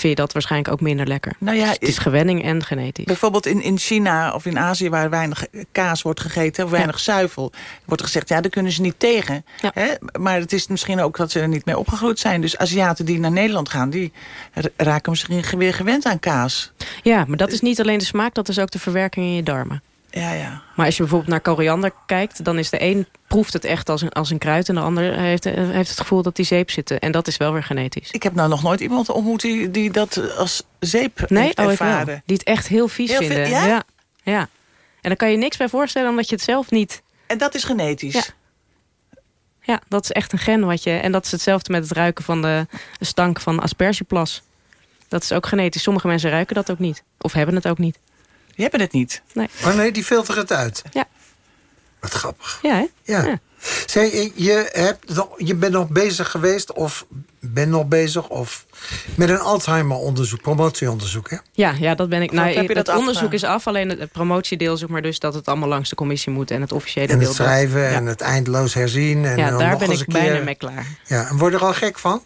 vind je dat waarschijnlijk ook minder lekker. Nou ja, Dus het is gewenning en genetisch. Bijvoorbeeld in, in China of in Azië waar weinig kaas wordt gegeten... of weinig zuivel, wordt er gezegd... ja, daar kunnen ze niet tegen. Hè? Maar het is misschien ook dat ze er niet mee opgegroeid zijn. Dus Aziaten die naar Nederland gaan... die ra- raken misschien weer gewend aan kaas. Ja, maar dat is niet alleen de smaak, dat is ook de verwerking in je darmen. Ja, ja. Maar als je bijvoorbeeld naar koriander kijkt... dan is de een proeft het echt als een, als een kruid... en de ander heeft, eh, heeft het gevoel dat die zeep zit. En dat is wel weer genetisch. Ik heb nou nog nooit iemand ontmoet die, die dat als zeep Nee, heeft oh, ervaren. Die het echt heel vies Heel vinden. ja? ja? ja. En dan kan je niks bij voorstellen omdat je het zelf niet... En dat is genetisch? Ja. Ja, dat is echt een gen wat je... En dat is hetzelfde met het ruiken van de, de stank van aspergeplas. Dat is ook genetisch. Sommige mensen ruiken dat ook niet. Of hebben het ook niet. Die hebben het niet? Nee. Oh nee, die filteren het uit. Ja. Wat grappig. Ja, hè? Ja. Zeg, je, hebt, je bent nog bezig geweest of bent nog bezig of met een Alzheimer-onderzoek, promotieonderzoek, hè? Ja, ja, dat ben ik. Of Nou, heb je dat onderzoek is af, alleen het promotiedeel, zeg maar, dus dat het allemaal langs de commissie moet en het officiële En deel. het schrijven dat- ja. en het eindeloos herzien. En ja, dan daar ben ik keer- bijna mee klaar. Ja, en word je er al gek van?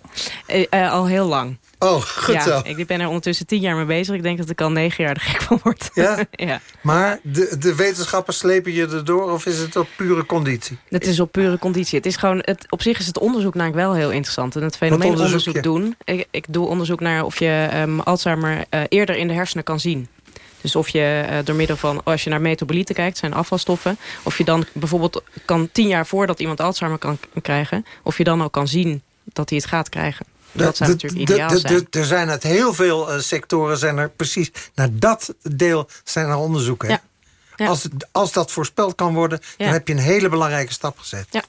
Eh, eh, al heel lang. Oh, goed ja, zo. Ik ben er ondertussen tien jaar mee bezig. Ik denk dat ik al negen jaar er gek van word. Ja? ja. Maar de, de wetenschappers slepen je erdoor of is het op pure conditie? Het is op pure conditie. Het is gewoon, het, op zich is het onderzoek namelijk wel heel interessant. En het fenomeen onderzoek doen. Ik, ik doe onderzoek naar of je ehm, Alzheimer eh, eerder in de hersenen kan zien. Dus of je eh, door middel van, als je naar metabolieten kijkt, zijn afvalstoffen. Of je dan bijvoorbeeld kan tien jaar voordat iemand Alzheimer kan krijgen. Of je dan ook kan zien dat hij het gaat krijgen. Dat zou natuurlijk de- ideaal de- zijn. Er zijn uit heel veel eh, sectoren zijn er precies naar dat deel zijn er onderzoeken. Ja. Ja. Als, het- als dat voorspeld kan worden, Ja. dan heb je een hele belangrijke stap gezet. Ja.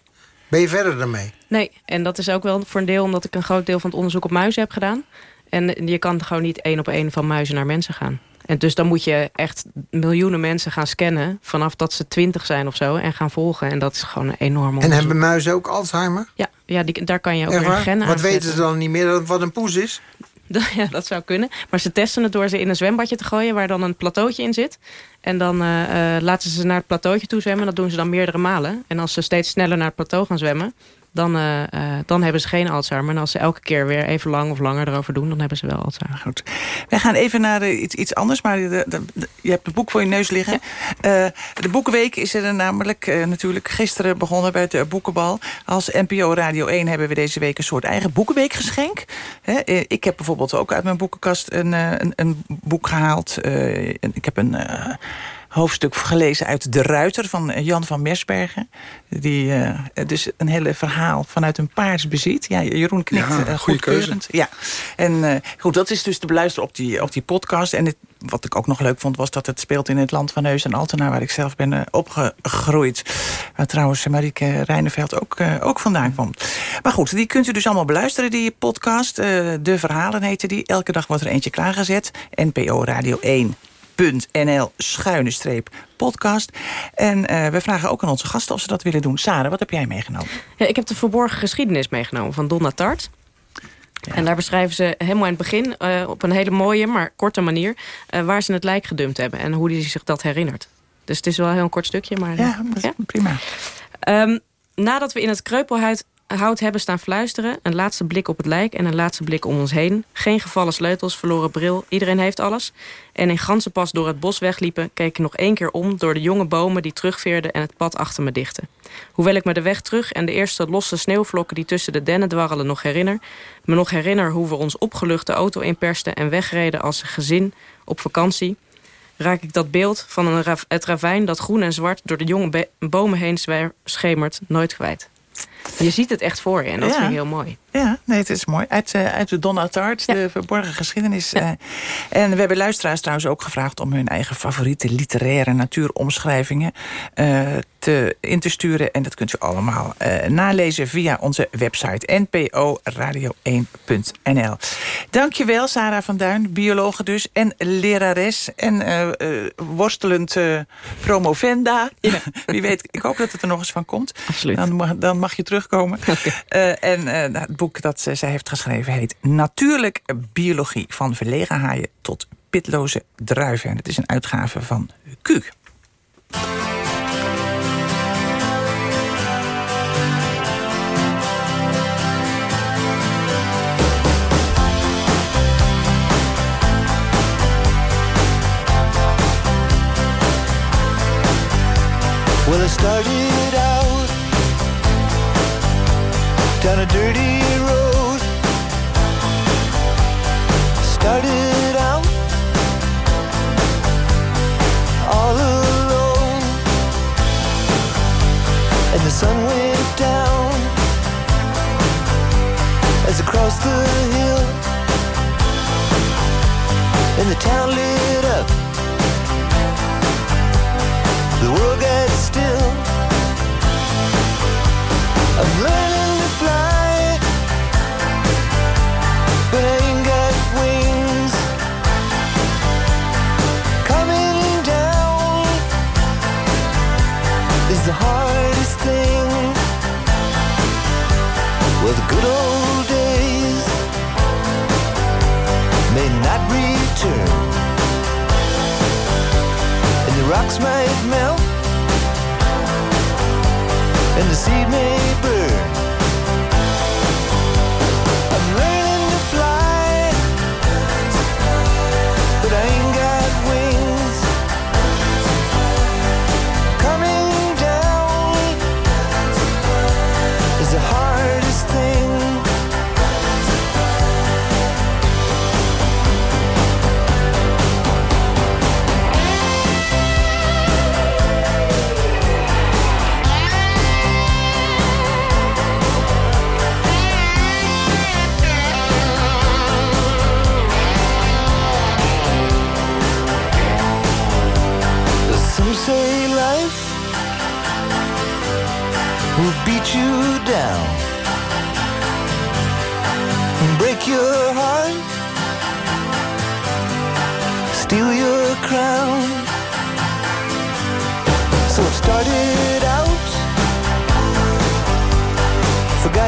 Ben je verder daarmee? Nee, en dat is ook wel voor een deel omdat ik een groot deel van het onderzoek op muizen heb gedaan. En je kan gewoon niet één op één van muizen naar mensen gaan. En dus dan moet je echt miljoenen mensen gaan scannen... vanaf dat ze twintig zijn of zo en gaan volgen. En dat is gewoon een enorm En onderzoek. hebben muizen ook Alzheimer? Ja, ja die, daar kan je ook Echt weer waar? een gen Wat weten ze dan niet meer dan wat een poes is? Ja, dat zou kunnen. Maar ze testen het door ze in een zwembadje te gooien... waar dan een plateautje in zit. En dan eh, eh, laten ze ze naar het plateautje toe zwemmen. Dat doen ze dan meerdere malen. En als ze steeds sneller naar het plateau gaan zwemmen... dan, eh, eh, dan hebben ze geen Alzheimer. En als ze elke keer weer even lang of langer erover doen... dan hebben ze wel Alzheimer. Goed. Wij gaan even naar eh, iets, iets anders, maar de, de- de- je hebt het boek voor je neus liggen. De Boekenweek is er namelijk natuurlijk gisteren begonnen bij het eh, Boekenbal. Als NPO Radio 1 hebben we deze week een soort eigen Boekenweekgeschenk. Hè, ik heb bijvoorbeeld ook uit mijn boekenkast een, een, een boek gehaald. Eh, ik heb een... eh, hoofdstuk gelezen uit De Ruiter van eh, Jan van Mersbergen. Die uh, dus een hele verhaal vanuit een paars bezit. Ja, Jeroen knikt ja, uh, goedkeurend. Ja. En uh, goed, dat is dus te beluisteren op die, op die podcast. En het, wat ik ook nog leuk vond, was dat het speelt in het land van Neus en Altena... waar ik zelf ben opgegroeid. Waar trouwens Marieke Rijneveld ook, ook vandaan komt. Maar goed, die kunt u dus allemaal beluisteren, die podcast. de Verhalen heten die. Elke dag wordt er eentje klaargezet. NPO Radio 1 nl schuine streep podcast. En uh, we vragen ook aan onze gasten of ze dat willen doen. Sarah, wat heb jij meegenomen? Ja, ik heb de verborgen geschiedenis meegenomen van Donna Tart. En daar beschrijven ze helemaal in het begin... Uh, op een hele mooie, maar korte manier... Uh, waar ze het lijk gedumpt hebben en hoe hij zich dat herinnert. Dus het is wel een heel kort stukje, maar... Ja, ja? prima. Um, nadat we in het kreupelhuid hout hebben staan fluisteren. Een laatste blik op het lijk en een laatste blik om ons heen. Geen gevallen sleutels, verloren bril, iedereen heeft alles. En in ganzenpas door het bos wegliepen... keek ik nog één keer om door de jonge bomen die terugveerden... en het pad achter me dichten. Hoewel ik me de weg terug en de eerste losse sneeuwvlokken... die tussen de dennen dwarrelen nog herinner... me nog herinner hoe we ons opgelucht de auto inpersten... en wegreden als gezin op vakantie raak ik dat beeld van een het ravijn dat groen en zwart... door de jonge bomen heen schemert, nooit kwijt. Je ziet het echt voor je en dat vind ik heel mooi. Ja, nee, het is mooi. Uit, uh, uit de Donna Tart, de verborgen geschiedenis. Uh, en we hebben luisteraars trouwens ook gevraagd... om hun eigen favoriete literaire natuuromschrijvingen uh, te, in te sturen. En dat kunt u allemaal nalezen via onze website nporadio1.nl. Dankjewel, Sarah van Duin, biologe dus... en lerares en worstelend promovenda. Wie weet, ik hoop dat het er nog eens van komt. Absoluut. Dan mag, dan mag je terugkomen. Okay. en nou, het boek dat zij heeft geschreven heet... Natuurlijk biologie, van verlegen haaien tot pitloze druiven. En het is een uitgave van Q. Well, it started down a dirty road. Started out all alone, and the sun went down as across the hill, and the town lit up. The world got still. I'm learning the hardest thing. Well, the good old days may not return, and the rocks might melt and the seed may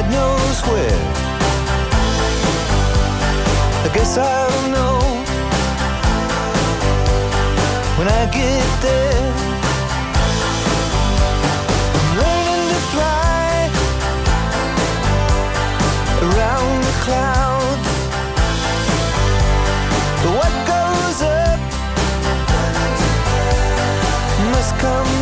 knows where. I guess I'll know when I get there. I'm learning to fly around the clouds. But what goes up must come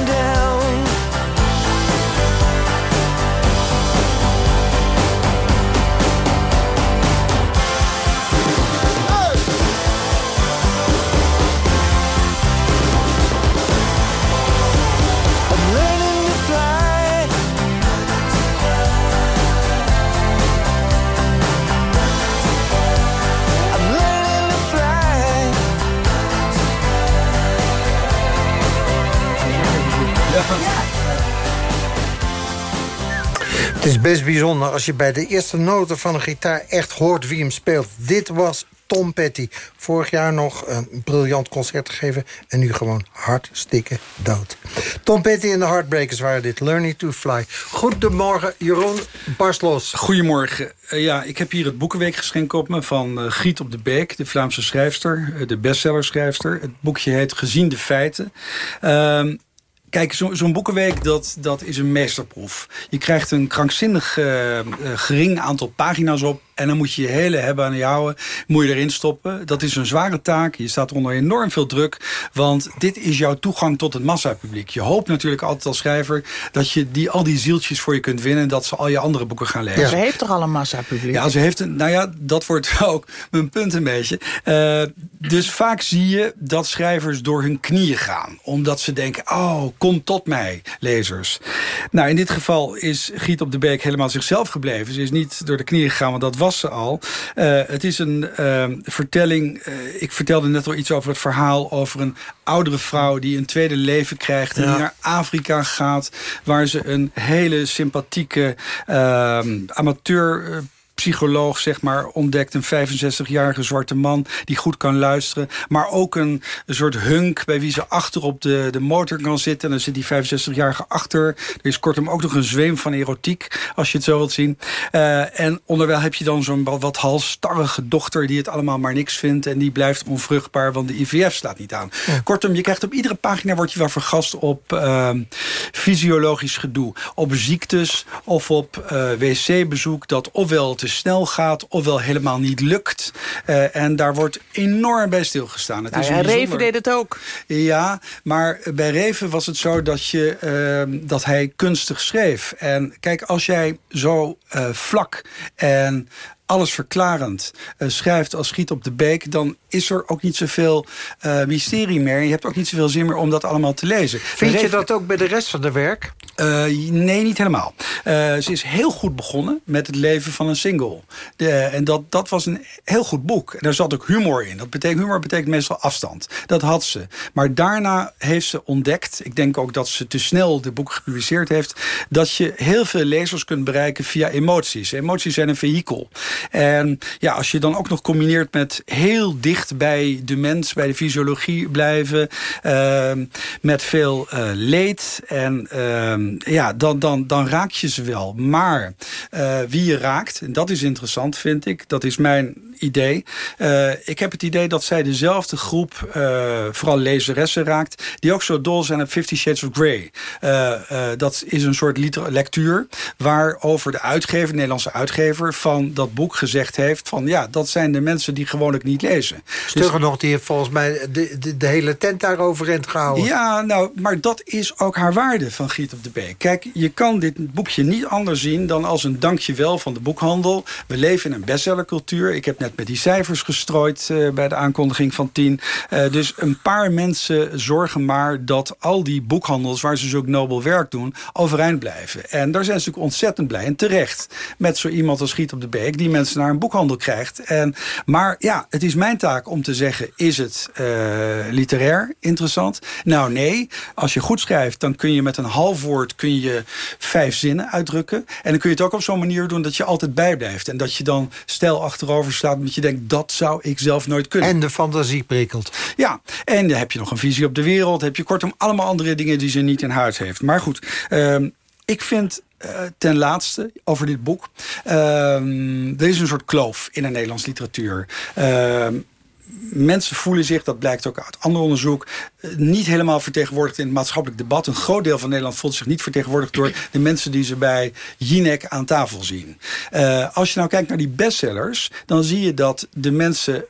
best bijzonder als je bij de eerste noten van een gitaar echt hoort wie hem speelt. Dit was Tom Petty. Vorig jaar nog een briljant concert gegeven en nu gewoon hartstikke dood. Tom Petty en de Heartbreakers waren dit. Learning to Fly. Goedemorgen, Jeroen Barstlos. Goedemorgen. Uh, ja, ik heb hier het boekenweekgeschenk op me van uh, Giet op de Beek, de Vlaamse schrijfster, uh, de bestsellerschrijfster. Het boekje heet Gezien de Feiten. Kijk, zo'n zo boekenweek, dat, dat is een meesterproef. Je krijgt een krankzinnig uh, gering aantal pagina's op. En dan moet je je hele hebben aan je houden. Moet je erin stoppen. Dat is een zware taak. Je staat onder enorm veel druk. Want dit is jouw toegang tot het massapubliek. Je hoopt natuurlijk altijd als schrijver... dat je die, al die zieltjes voor je kunt winnen... dat ze al je andere boeken gaan lezen. Ja, ze heeft toch al een massapubliek? Ja, ze heeft een... Nou ja, dat wordt ook mijn punt een beetje. Uh, dus vaak zie je dat schrijvers door hun knieën gaan. Omdat ze denken, oh, kom tot mij, lezers. Nou, in dit geval is Giet op de Beek helemaal zichzelf gebleven. Ze is niet door de knieën gegaan, want dat was was ze al. Uh, het is een uh, vertelling... Uh, ik vertelde net al iets over het verhaal... over een oudere vrouw die een tweede leven krijgt... en ja. die naar Afrika gaat... waar ze een hele sympathieke amateur psycholoog zeg maar, ontdekt. Een 65-jarige zwarte man die goed kan luisteren. Maar ook een, een soort hunk bij wie ze achter op de, de motor kan zitten. En dan zit die 65-jarige achter. Er is kortom ook nog een zweem van erotiek, als je het zo wilt zien. Uh, en onderwijl heb je dan zo'n wat halstarrige dochter... die het allemaal maar niks vindt. En die blijft onvruchtbaar, want de IVF slaat niet aan. Ja. Kortom, je krijgt op iedere pagina word je wel vergast op uh, fysiologisch gedoe. Op ziektes of op uh, wc-bezoek dat ofwel te snel gaat... ofwel helemaal niet lukt. Uh, en daar wordt enorm bij stilgestaan. Het nou, is ja, bijzonder... Reven deed het ook. Ja, maar bij Reven was het zo dat, je, uh, dat hij kunstig schreef. En kijk, als jij zo uh, vlak en alles verklarend uh, schrijft als schiet op de beek... dan is er ook niet zoveel uh, mysterie meer. Je hebt ook niet zoveel zin meer om dat allemaal te lezen. Vind je dat ook bij de rest van de werk? Uh, nee, niet helemaal. ze is heel goed begonnen met het leven van een single. De, en dat, dat was een heel goed boek. En daar zat ook humor in. Dat betekent, humor betekent meestal afstand. Dat had ze. Maar daarna heeft ze ontdekt... ik denk ook dat ze te snel de boek gepubliceerd heeft... dat je heel veel lezers kunt bereiken via emoties. Emoties zijn een vehikel. En ja, als je dan ook nog combineert met heel dicht bij de mens, bij de fysiologie blijven, uh, met veel uh, leed, en uh, ja, dan, dan, dan raak je ze wel. Maar uh, wie je raakt, en dat is interessant vind ik, dat is mijn idee. Uh, ik heb het idee dat zij dezelfde groep, vooral lezeressen raakt... die ook zo dol zijn op Fifty Shades of Grey. Dat is een soort lectuur waarover de uitgever, de Nederlandse uitgever... van dat boek gezegd heeft van... ja, dat zijn de mensen die gewoonlijk niet lezen. Stugger dus, nog, die heeft volgens mij de, de, de hele tent daar overeind gehouden. Ja, nou, maar dat is ook haar waarde van Giet op de Beek. Kijk, je kan dit boekje niet anders zien dan als een dankjewel van de boekhandel. We leven in een bestsellercultuur. Ik heb net met die cijfers gestrooid uh, bij de aankondiging van 10. Uh, dus een paar mensen zorgen maar dat al die boekhandels... waar ze zulk nobel werk doen, overeind blijven. En daar zijn ze natuurlijk ontzettend blij en terecht... met zo iemand als Giet op de Beek... die mensen naar een boekhandel krijgt. En, maar ja, het is mijn taak om te zeggen... is het uh, literair interessant? Nou nee, als je goed schrijft... dan kun je met een half woord kun je vijf zinnen uitdrukken. En dan kun je het ook op zo'n manier doen... dat je altijd bijblijft. En dat je dan stijl achterover staat dat je denkt, dat zou ik zelf nooit kunnen. En de fantasie prikkelt. Ja, en dan heb je nog een visie op de wereld. Heb je kortom allemaal andere dingen die ze niet in huis heeft. Maar goed, uh, ik vind uh, ten laatste over dit boek... Uh, er is een soort kloof in de Nederlandse literatuur. Uh, mensen voelen zich, dat blijkt ook uit ander onderzoek... niet helemaal vertegenwoordigd in het maatschappelijk debat. Een groot deel van Nederland voelt zich niet vertegenwoordigd... door de mensen die ze bij Jinek aan tafel zien. Uh, als je nou kijkt naar die bestsellers... dan zie je dat de mensen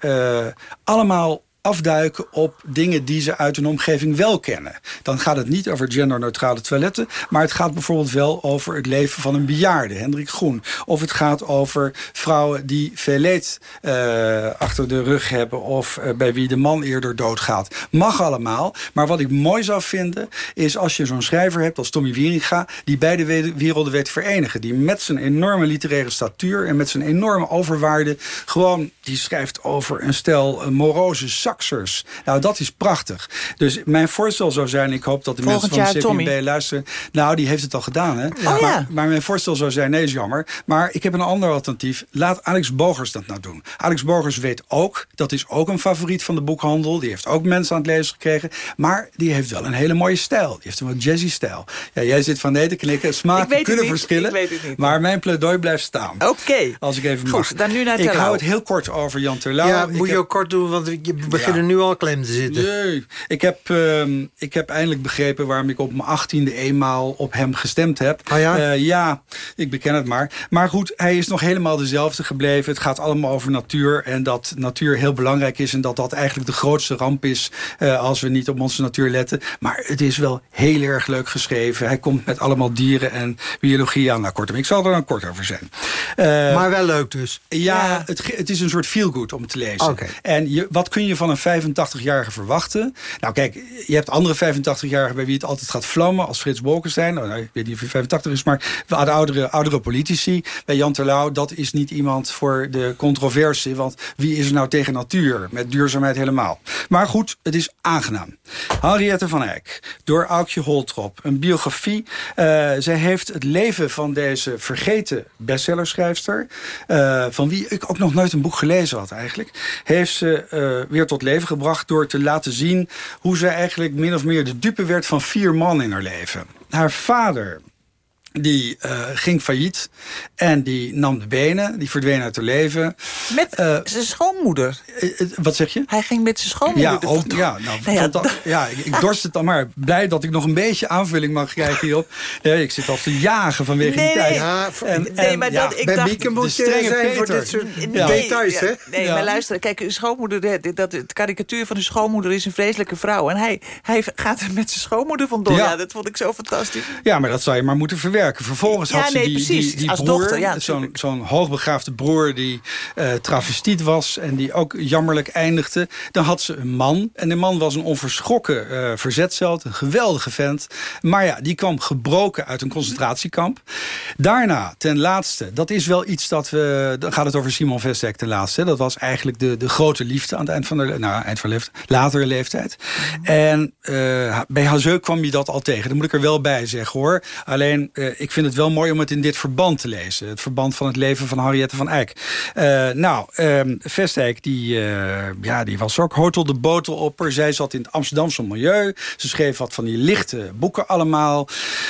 allemaal afduiken op dingen die ze uit hun omgeving wel kennen. Dan gaat het niet over genderneutrale toiletten... maar het gaat bijvoorbeeld wel over het leven van een bejaarde, Hendrik Groen. Of het gaat over vrouwen die veel leed uh, achter de rug hebben... of uh, bij wie de man eerder doodgaat. Mag allemaal, maar wat ik mooi zou vinden... is als je zo'n schrijver hebt als Tommy Wieringa... die beide werelden weet verenigen. Die met zijn enorme literaire statuur... en met zijn enorme overwaarde gewoon die schrijft over een stel uh, moroze saxers. Nou, dat is prachtig. Dus mijn voorstel zou zijn, ik hoop dat de Volgend mensen van de CPB luisteren. Nou, die heeft het al gedaan, hè? Oh, ja. maar, maar mijn voorstel zou zijn, nee, is jammer. Maar ik heb een ander alternatief. Laat Alex Bogers dat nou doen. Alex Bogers weet ook, dat is ook een favoriet van de boekhandel. Die heeft ook mensen aan het lezen gekregen. Maar die heeft wel een hele mooie stijl. Die heeft een wat jazzy stijl. Ja, jij zit van nee te knikken. Smaken het kunnen niet. verschillen. Ik weet het niet. Maar mijn pleidooi blijft staan. Oké. Als ik even Goed, mag. dan nu naar Ik hou het heel kort over Jan Terlouw. Ja, Ik moet je heb- ook kort doen, want je begint er nu al klem te zitten. Nee, ik heb, ehm, ik heb eindelijk begrepen waarom ik op mijn achttiende eenmaal op hem gestemd heb. Oh ja? Eh, ja, ik beken het maar. Maar goed, hij is nog helemaal dezelfde gebleven. Het gaat allemaal over natuur en dat natuur heel belangrijk is... en dat dat eigenlijk de grootste ramp is eh, als we niet op onze natuur letten. Maar het is wel heel erg leuk geschreven. Hij komt met allemaal dieren en biologie aan. Nou, kortom, ik zal er dan kort over zijn. Eh, Maar wel leuk dus. ja, Het, ge- het is een soort feel-good om te lezen. En je, wat kun je van een 85-jarige verwachten? Nou kijk, je hebt andere 85-jarigen bij wie het altijd gaat vlammen... als Frits Bolkestein. Nou, nou, ik weet niet of hij 85 is, maar de oudere, oudere politici. Bij Jan Terlouw, dat is niet iemand voor de controverse. Want wie is er nou tegen natuur? Met duurzaamheid helemaal. Maar goed, het is aangenaam. Henriette van Eyck, door Aukje Holtrop. Een biografie. Eh, zij heeft het leven van deze vergeten bestsellerschrijfster... eh, van wie ik ook nog nooit een boek gelezen had eigenlijk... heeft ze eh, weer tot leven gebracht door te laten zien... hoe zij eigenlijk min of meer de dupe werd van vier man in haar leven. Haar vader die eh, ging failliet en die nam de benen, die verdween uit haar leven. Met Eh, zijn schoonmoeder. wat zeg je? Hij ging met zijn schoonmoeder. Ja, ook, vandoor. ja, nou, Nou ja, fanta- dat- ja, ik, ik dorst het dan maar. Blij dat ik nog een beetje aanvulling mag krijgen hierop. Nee, ik zit al te jagen vanwege Nee, die tijd. nee. Ja, En- Nee, en, maar ja, dat, ik bij dacht... Mieke de moet je zijn voor dit soort Ja. details, hè? Nee, Ja. maar luister, kijk, uw schoonmoeder, dat, dat, het karikatuur van uw schoonmoeder is een vreselijke vrouw. En hij, hij gaat er met zijn schoonmoeder vandoor. Ja. Ja. dat vond ik zo fantastisch. Ja, maar dat zou je maar moeten verwerken. Vervolgens Ja, had ze nee, die, precies. die, broer, ja, zo'n zo'n hoogbegaafde broer die eh travestiet was... en die ook jammerlijk eindigde. Dan had ze een man. En de man was een onverschrokken eh verzetsheld. Een geweldige vent. Maar ja, die kwam gebroken uit een concentratiekamp. Daarna, ten laatste, dat is wel iets dat we... Dan gaat het over Simon Vestek ten laatste. Dat was eigenlijk de, de grote liefde aan het eind van de... Nou, eind van de leeftijd, latere leeftijd. En eh, bij Hazeu kwam je dat al tegen. Daar moet ik er wel bij zeggen, hoor. Alleen, ik vind het wel mooi om het in dit verband te lezen. Het verband van het leven van Henriette van Eyck. Eh, nou, Vestijk, die, eh, ja, die was ook hotel de botelopper. Zij zat in het Amsterdamse milieu. Ze schreef wat van die lichte boeken allemaal.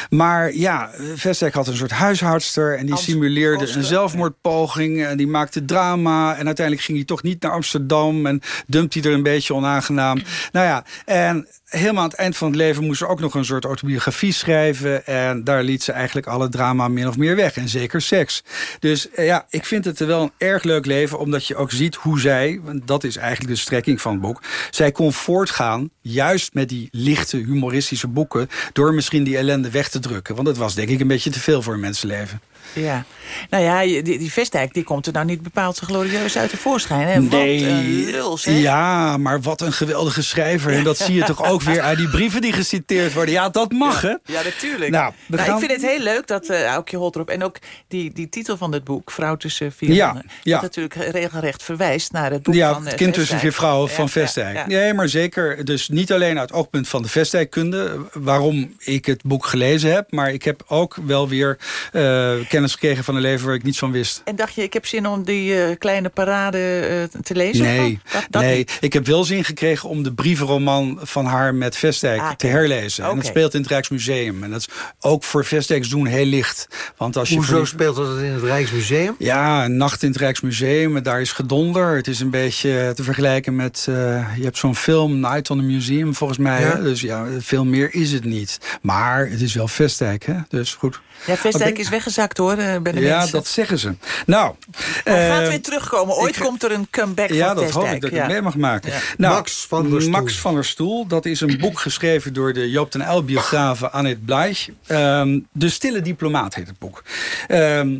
Maar ja, Vestijk had een soort huishoudster... en die simuleerde een zelfmoordpoging. En die maakte drama. En uiteindelijk ging hij toch niet naar Amsterdam... en dumpte hij er een beetje onaangenaam. Nou ja, en helemaal aan het eind van het leven moest ze ook nog een soort autobiografie schrijven. En daar liet ze eigenlijk alle drama min of meer weg. En zeker seks. Dus eh, ja, ik vind het wel een erg leuk leven. Omdat je ook ziet hoe zij, want dat is eigenlijk de strekking van het boek. Zij kon voortgaan, juist met die lichte humoristische boeken. Door misschien die ellende weg te drukken. Want het was denk ik een beetje te veel voor een mensenleven. Ja. Nou ja, die, die Vestdijk die komt er nou niet bepaald zo glorieus uit tevoorschijn. Hè? Nee, Wat lul, zeg. ja, maar wat een geweldige schrijver. En dat zie je toch ook weer uit die brieven die geciteerd worden. Ja, dat mag, hè? Ja, natuurlijk. Nou, Nou, gaan- Ik vind het heel leuk dat uh, Aukje Holtrop... en ook die, die titel van het boek, Vrouw tussen vier Ja, mannen... ja. dat natuurlijk regelrecht verwijst naar het boek ja, van het eh, kind tussen vier vrouwen van Ja, Vestdijk. ja, ja. Nee, maar zeker. Dus niet alleen uit het oogpunt van de Vestdijkkunde... waarom ik het boek gelezen heb... maar ik heb ook wel weer eh, kennis gekregen van een leven waar ik niets van wist. En dacht je, ik heb zin om die kleine parade te lezen? Nee, Of dat, dat nee. niet? ik heb wel zin gekregen om de brievenroman van haar met Vestdijk Ah, te herlezen. En dat speelt in het Rijksmuseum. En dat is ook voor Vestdijks doen heel licht. Want als je Hoezo speelt dat in het Rijksmuseum? Ja, een nacht in het Rijksmuseum. Daar is gedonder. Het is een beetje te vergelijken met... eh, je hebt zo'n film, Night on the Museum, volgens mij. Ja. Hè? Dus ja, veel meer is het niet. Maar het is wel Vestdijk, hè? Dus goed. Ja, Vestdijk Oké. is weggezakt hoor, eh, bij de Ja, mensen. dat zeggen ze. Nou... Hij gaat eh, weer terugkomen. Ooit ik- komt er een comeback ja, van dat Vestdijk. hoop ik dat ik ja. mee mag maken. Ja. Nou, Max van der Stoel. Max van der Stoel. Dat is een boek geschreven door de Joop den Uyl biografe Annette Blaich. Ehm, de Stille Diplomaat heet het boek. Ehm,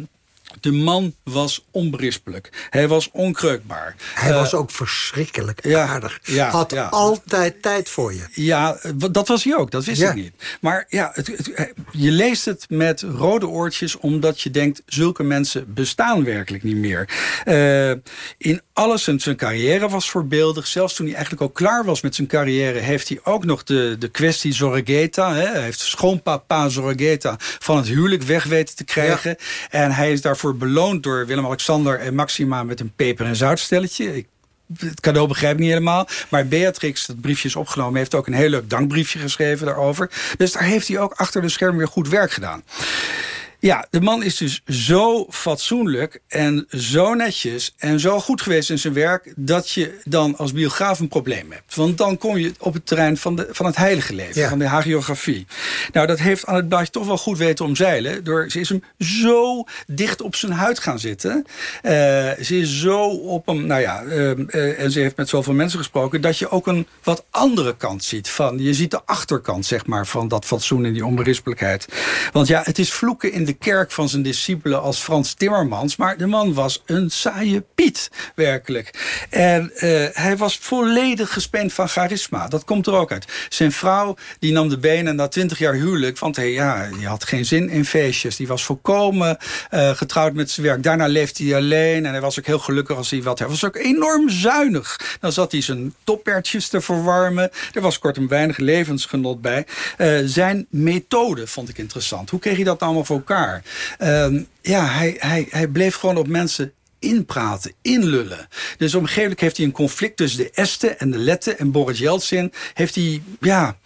De man was onberispelijk. Hij was onkreukbaar. Hij Eh, was ook verschrikkelijk ja, aardig. ja, Had ja. altijd tijd voor je. Ja, eh, dat was hij ook. Dat wist ik niet. Maar ja, het, het- eh, je leest het met rode oortjes... omdat je denkt, zulke mensen bestaan werkelijk niet meer. In alles, en zijn carrière was voorbeeldig. Zelfs toen hij eigenlijk al klaar was met zijn carrière... heeft hij ook nog de, de kwestie Zorregeta... Hè, hij heeft schoonpapa Zorregeta van het huwelijk weg weten te krijgen. En hij is daarvoor beloond door Willem-Alexander en Maxima... met een peper- en zoutstelletje. Ik het cadeau begrijp ik niet helemaal. Maar Beatrix, dat briefje is opgenomen... heeft ook een heel leuk dankbriefje geschreven daarover. Dus daar heeft hij ook achter de schermen weer goed werk gedaan. Ja, de man is dus zo fatsoenlijk en zo netjes en zo goed geweest in zijn werk... dat je dan als biograaf een probleem hebt. Want dan kom je op het terrein van, de, van het heilige leven, Ja. van de hagiografie. Nou, dat heeft het blaadje toch wel goed weten omzeilen. Door, ze is hem zo dicht op zijn huid gaan zitten. Eh, ze is zo op hem, nou ja, eh, eh, en ze heeft met zoveel mensen gesproken... dat je ook een wat andere kant ziet. Van, je ziet de achterkant, zeg maar, van dat fatsoen en die onberispelijkheid. Want ja, het is vloeken in de kerk van zijn discipelen als Frans Timmermans... maar de man was een saaie Piet, werkelijk. En eh, hij was volledig gespeend van charisma. Dat komt er ook uit. Zijn vrouw die nam de benen na twintig jaar huwelijk... want hey, ja, die had geen zin in feestjes. Die was volkomen eh, getrouwd met zijn werk. Daarna leefde hij alleen en hij was ook heel gelukkig als hij wat... Hij was ook enorm zuinig. Dan zat hij zijn toppertjes te verwarmen. Er was kortom weinig levensgenot bij. Eh, zijn methode vond ik interessant. Hoe kreeg hij dat allemaal voor elkaar? Ehm, ja, hij, hij, hij bleef gewoon op mensen inpraten, inlullen. Dus op een gegeven moment heeft hij een conflict tussen de Esten en de Letten en Boris Yeltsin. Heeft hij ja,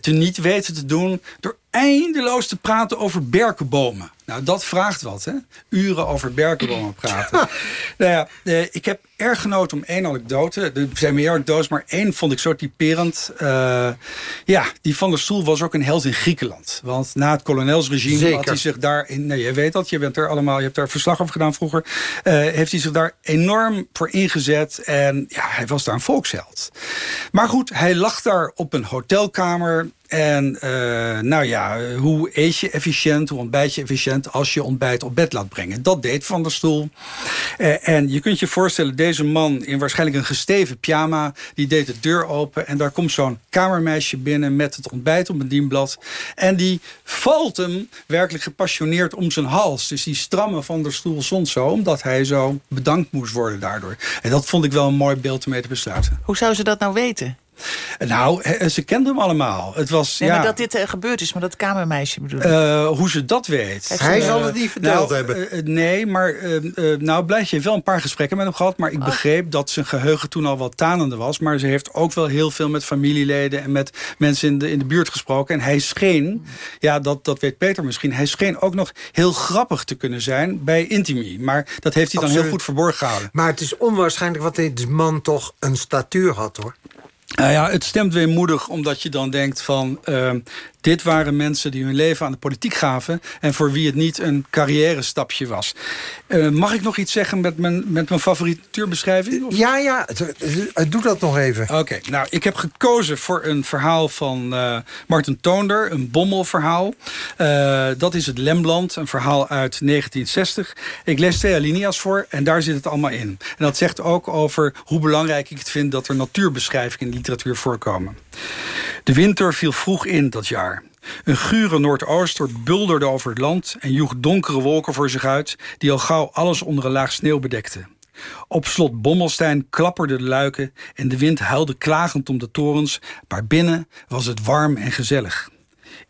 te niet weten te doen door eindeloos te praten over berkenbomen. Nou, dat vraagt wat, hè? Uren over berkenbomen praten. nou ja, eh, ik heb erg genoten om één anekdote. Er zijn meer anekdotes, maar één vond ik zo typerend. Eh, ja, die Van der Stoel was ook een held in Griekenland. Want na het kolonelsregime Zeker. had hij zich daar... In, nee, je weet dat, je bent er allemaal, je hebt daar verslag over gedaan vroeger. eh, heeft hij zich daar enorm voor ingezet. En ja, hij was daar een volksheld. Maar goed, hij lag daar op een hotelkamer... En eh, nou ja, hoe eet je efficiënt, hoe ontbijt je efficiënt... als je ontbijt op bed laat brengen. Dat deed Van der Stoel. Eh, en je kunt je voorstellen, deze man in waarschijnlijk een gesteven pyjama... die deed de deur open en daar komt zo'n kamermeisje binnen... met het ontbijt op een dienblad. En die valt hem werkelijk gepassioneerd om zijn hals. Dus die stramme Van der Stoel stond zo... omdat hij zo bedankt moest worden daardoor. En dat vond ik wel een mooi beeld om mee te besluiten. Hoe zou ze dat nou weten? Nou, eh, ze kenden hem allemaal. Het was, Nee, ja, maar dat dit eh, gebeurd is, maar dat kamermeisje bedoel ik. eh, hoe ze dat weet. Hij zal Eh, het niet verteld nou, hebben. eh, eh, nee, maar eh, eh, nou blijf je wel een paar gesprekken met hem gehad. Maar ik Oh. begreep dat zijn geheugen toen al wat tanende was. Maar ze heeft ook wel heel veel met familieleden en met mensen in de, in de buurt gesproken. En hij scheen, ja, dat, dat weet Peter misschien, hij scheen ook nog heel grappig te kunnen zijn bij Intimi. Maar dat heeft hij dan heel goed verborgen gehouden. Maar het is onwaarschijnlijk wat deze man toch een statuur had, hoor. Nou ja, het stemt weemoedig omdat je dan denkt van... ehm, dit waren mensen die hun leven aan de politiek gaven... en voor wie het niet een carrière stapje was. Eh, mag ik nog iets zeggen met mijn, met mijn favoriete natuurbeschrijving? Of? Ja, ja, doe dat nog even. Oké, nou, ik heb gekozen voor een verhaal van eh Martin Toonder, een bommelverhaal. Eh, dat is het Lemland, een verhaal uit 1960. Ik lees twee alinea's voor en daar zit het allemaal in. En dat zegt ook over hoe belangrijk ik het vind dat er natuurbeschrijvingen in de literatuur voorkomen. De winter viel vroeg in dat jaar. Een gure noordooster bulderde over het land en joeg donkere wolken voor zich uit, die al gauw alles onder een laag sneeuw bedekten. Op slot Bommelstein klapperden de luiken en de wind huilde klagend om de torens, maar binnen was het warm en gezellig.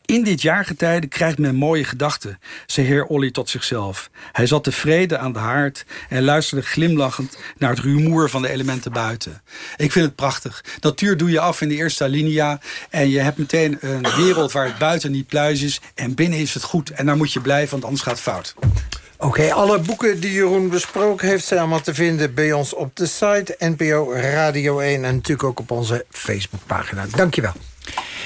In dit jaargetijde krijgt men mooie gedachten, zei heer Olly tot zichzelf. Hij zat tevreden aan de haard en luisterde glimlachend naar het rumoer van de elementen buiten. Ik vind het prachtig. Natuur doe je af in de eerste alinea en je hebt meteen een wereld waar het buiten niet pluis is en binnen is het goed. En daar moet je blijven, want anders gaat het fout. Oké, alle boeken die Jeroen besproken heeft... zijn allemaal te vinden bij ons op de site NPO Radio 1... en natuurlijk ook op onze Facebookpagina. Dankjewel.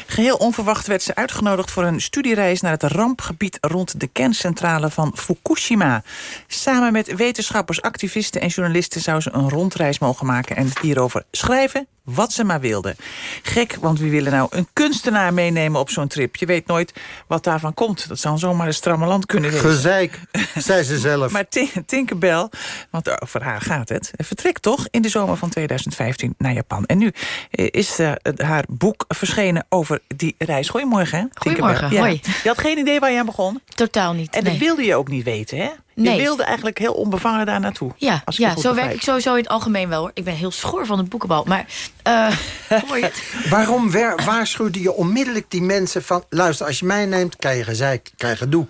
Geheel onverwacht werd ze uitgenodigd voor een studiereis naar het rampgebied rond de kerncentrale van Fukushima. Samen met wetenschappers, activisten en journalisten zou ze een rondreis mogen maken en hierover schrijven wat ze maar wilden. Gek, want wie willen nou een kunstenaar meenemen op zo'n trip? Je weet nooit wat daarvan komt. Dat zou zomaar een strammeland kunnen wezen. Gezeik, zei ze zelf. maar Tin- Tinkerbell, want over haar gaat het... vertrekt toch in de zomer van 2015 naar Japan. En nu eh, is eh, haar boek verschenen over die reis. Goedemorgen, hè? Goedemorgen, Tinkerbell. hoi. Je had geen idee waar je aan begon? Totaal niet, En dat wilde je ook niet weten, hè? Je Nee. wilde eigenlijk heel onbevangen daar naartoe. Ja, als ja zo werk begrijp. ik sowieso in het algemeen wel hoor. Ik ben heel schor van het boekenbal. Maar eh, hoor je het? Waarom wer- waarschuwde je onmiddellijk die mensen van... luister, als je mij neemt, krijg je gezeik, krijg je gedoe.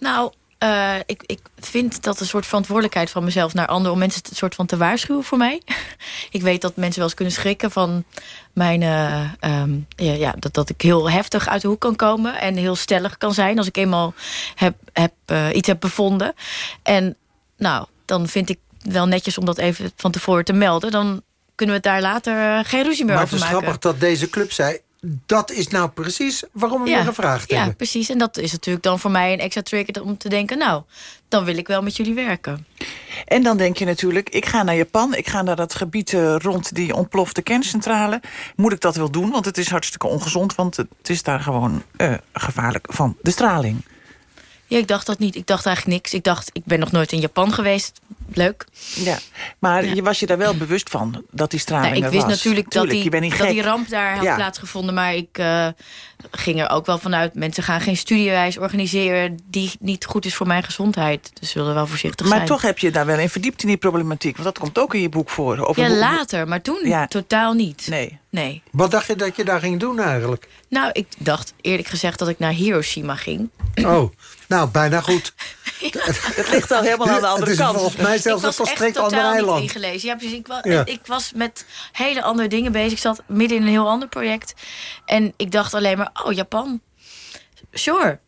Nou, eh, ik, ik vind dat een soort verantwoordelijkheid van mezelf naar anderen... om mensen een soort van te waarschuwen voor mij. ik weet dat mensen wel eens kunnen schrikken van mijn... eh, ehm, ja, ja, dat, dat ik heel heftig uit de hoek kan komen... en heel stellig kan zijn als ik eenmaal heb, heb, eh, iets heb bevonden. En nou, dan vind ik wel netjes om dat even van tevoren te melden. Dan kunnen we het daar later geen ruzie meer Maar het over is maken. grappig dat deze club zei... dat is nou precies waarom we je gevraagd ja, hebben. precies. En dat is natuurlijk dan voor mij een extra trigger om te denken... nou, dan wil ik wel met jullie werken. En dan denk je natuurlijk, ik ga naar Japan. Ik ga naar dat gebied eh, rond die ontplofte kerncentrale. Moet ik dat wel doen? Want het is hartstikke ongezond. Want het is daar gewoon eh, gevaarlijk van de straling. Ja, ik dacht dat niet. Ik dacht eigenlijk niks. Ik dacht, ik ben nog nooit in Japan geweest. Leuk. Ja, maar je was je daar wel bewust van dat die straling Nou, ik wist was? natuurlijk dat Tuurlijk, die, je bent niet dat die ramp daar had Ja. plaatsgevonden. Maar ik eh, ging er ook wel vanuit... mensen gaan geen studiereis organiseren... die niet goed is voor mijn gezondheid. Dus zullen wel voorzichtig Maar zijn. toch heb je daar wel in verdiept in die problematiek. Want dat komt ook in je boek voor. Over ja, later. Maar toen Ja. totaal niet. Nee. Nee. Wat dacht je dat je daar ging doen eigenlijk? Nou, ik dacht eerlijk gezegd dat ik naar Hiroshima ging. Oh, nou, bijna goed. Het ligt al helemaal aan de andere Het is kant. volgens mij zelfs ik een was echt volstrekt ander totaal niet eiland. ingelezen. Ja, precies. Ik was, Ja. ik was met hele andere dingen bezig. Ik zat midden in een heel ander project. En ik dacht alleen maar, oh, Japan. Sure,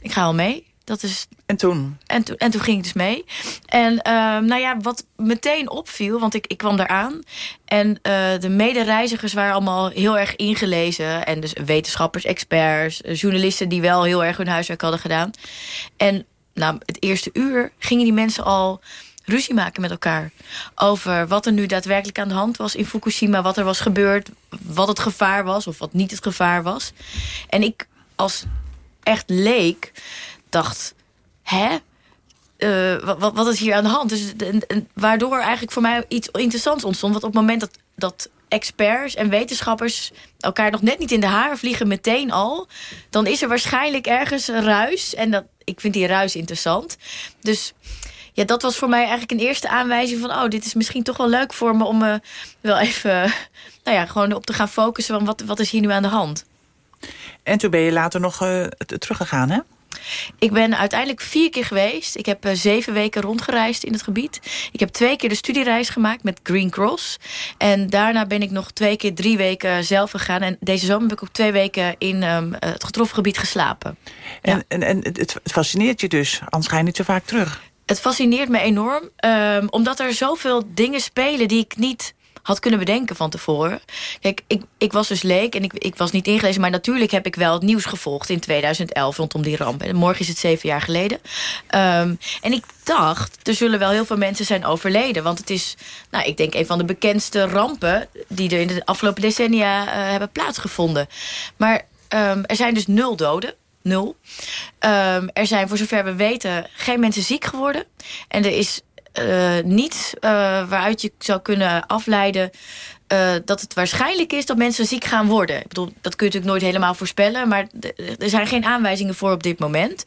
ik ga al mee. Dat is... En toen? En, toen en toen ging ik dus mee. En ehm, nou ja, wat meteen opviel, want ik, ik kwam daar aan. En eh, de medereizigers waren allemaal heel erg ingelezen. En dus wetenschappers, experts, eh, journalisten... die wel heel erg hun huiswerk hadden gedaan. En nou, het eerste uur gingen die mensen al ruzie maken met elkaar. Over wat er nu daadwerkelijk aan de hand was in Fukushima. Wat er was gebeurd, wat het gevaar was of wat niet het gevaar was. En ik als echt leek dacht... hè? Eh, wat, wat, is hier aan de hand? Dus, waardoor eigenlijk voor mij iets interessants ontstond. Want op het moment dat, dat experts en wetenschappers elkaar nog net niet in de haren vliegen, meteen al, dan is er waarschijnlijk ergens ruis. En dat, ik vind die ruis interessant. Dus ja, dat was voor mij eigenlijk een eerste aanwijzing van... oh, dit is misschien toch wel leuk voor me om me wel even... nou ja, gewoon op te gaan focussen van wat, wat is hier nu aan de hand. En toen ben je later nog eh, t- teruggegaan, hè? Ik ben uiteindelijk vier keer geweest. Ik heb eh, zeven weken rondgereisd in het gebied. Ik heb twee keer de studiereis gemaakt met Green Cross. En daarna ben ik nog twee keer drie weken zelf gegaan. En deze zomer heb ik ook twee weken in ehm, het getroffen gebied geslapen. En, en, en het, het fascineert je dus, anders ga je niet zo vaak terug. Het fascineert me enorm, ehm, omdat er zoveel dingen spelen die ik niet had kunnen bedenken van tevoren. Kijk, ik, ik was dus leek en ik, ik was niet ingelezen... maar natuurlijk heb ik wel het nieuws gevolgd in 2011 rondom die ramp. En morgen is het zeven jaar geleden. Ehm, en ik dacht, er zullen wel heel veel mensen zijn overleden. Want het is, nou, ik denk, een van de bekendste rampen... die er in de afgelopen decennia eh, hebben plaatsgevonden. Maar ehm, er zijn dus nul doden. Nul. Ehm, er zijn, voor zover we weten, geen mensen ziek geworden. En er is eh, niets eh, waaruit je zou kunnen afleiden... eh, dat het waarschijnlijk is dat mensen ziek gaan worden. Ik bedoel, dat kun je natuurlijk nooit helemaal voorspellen... maar er zijn geen aanwijzingen voor op dit moment.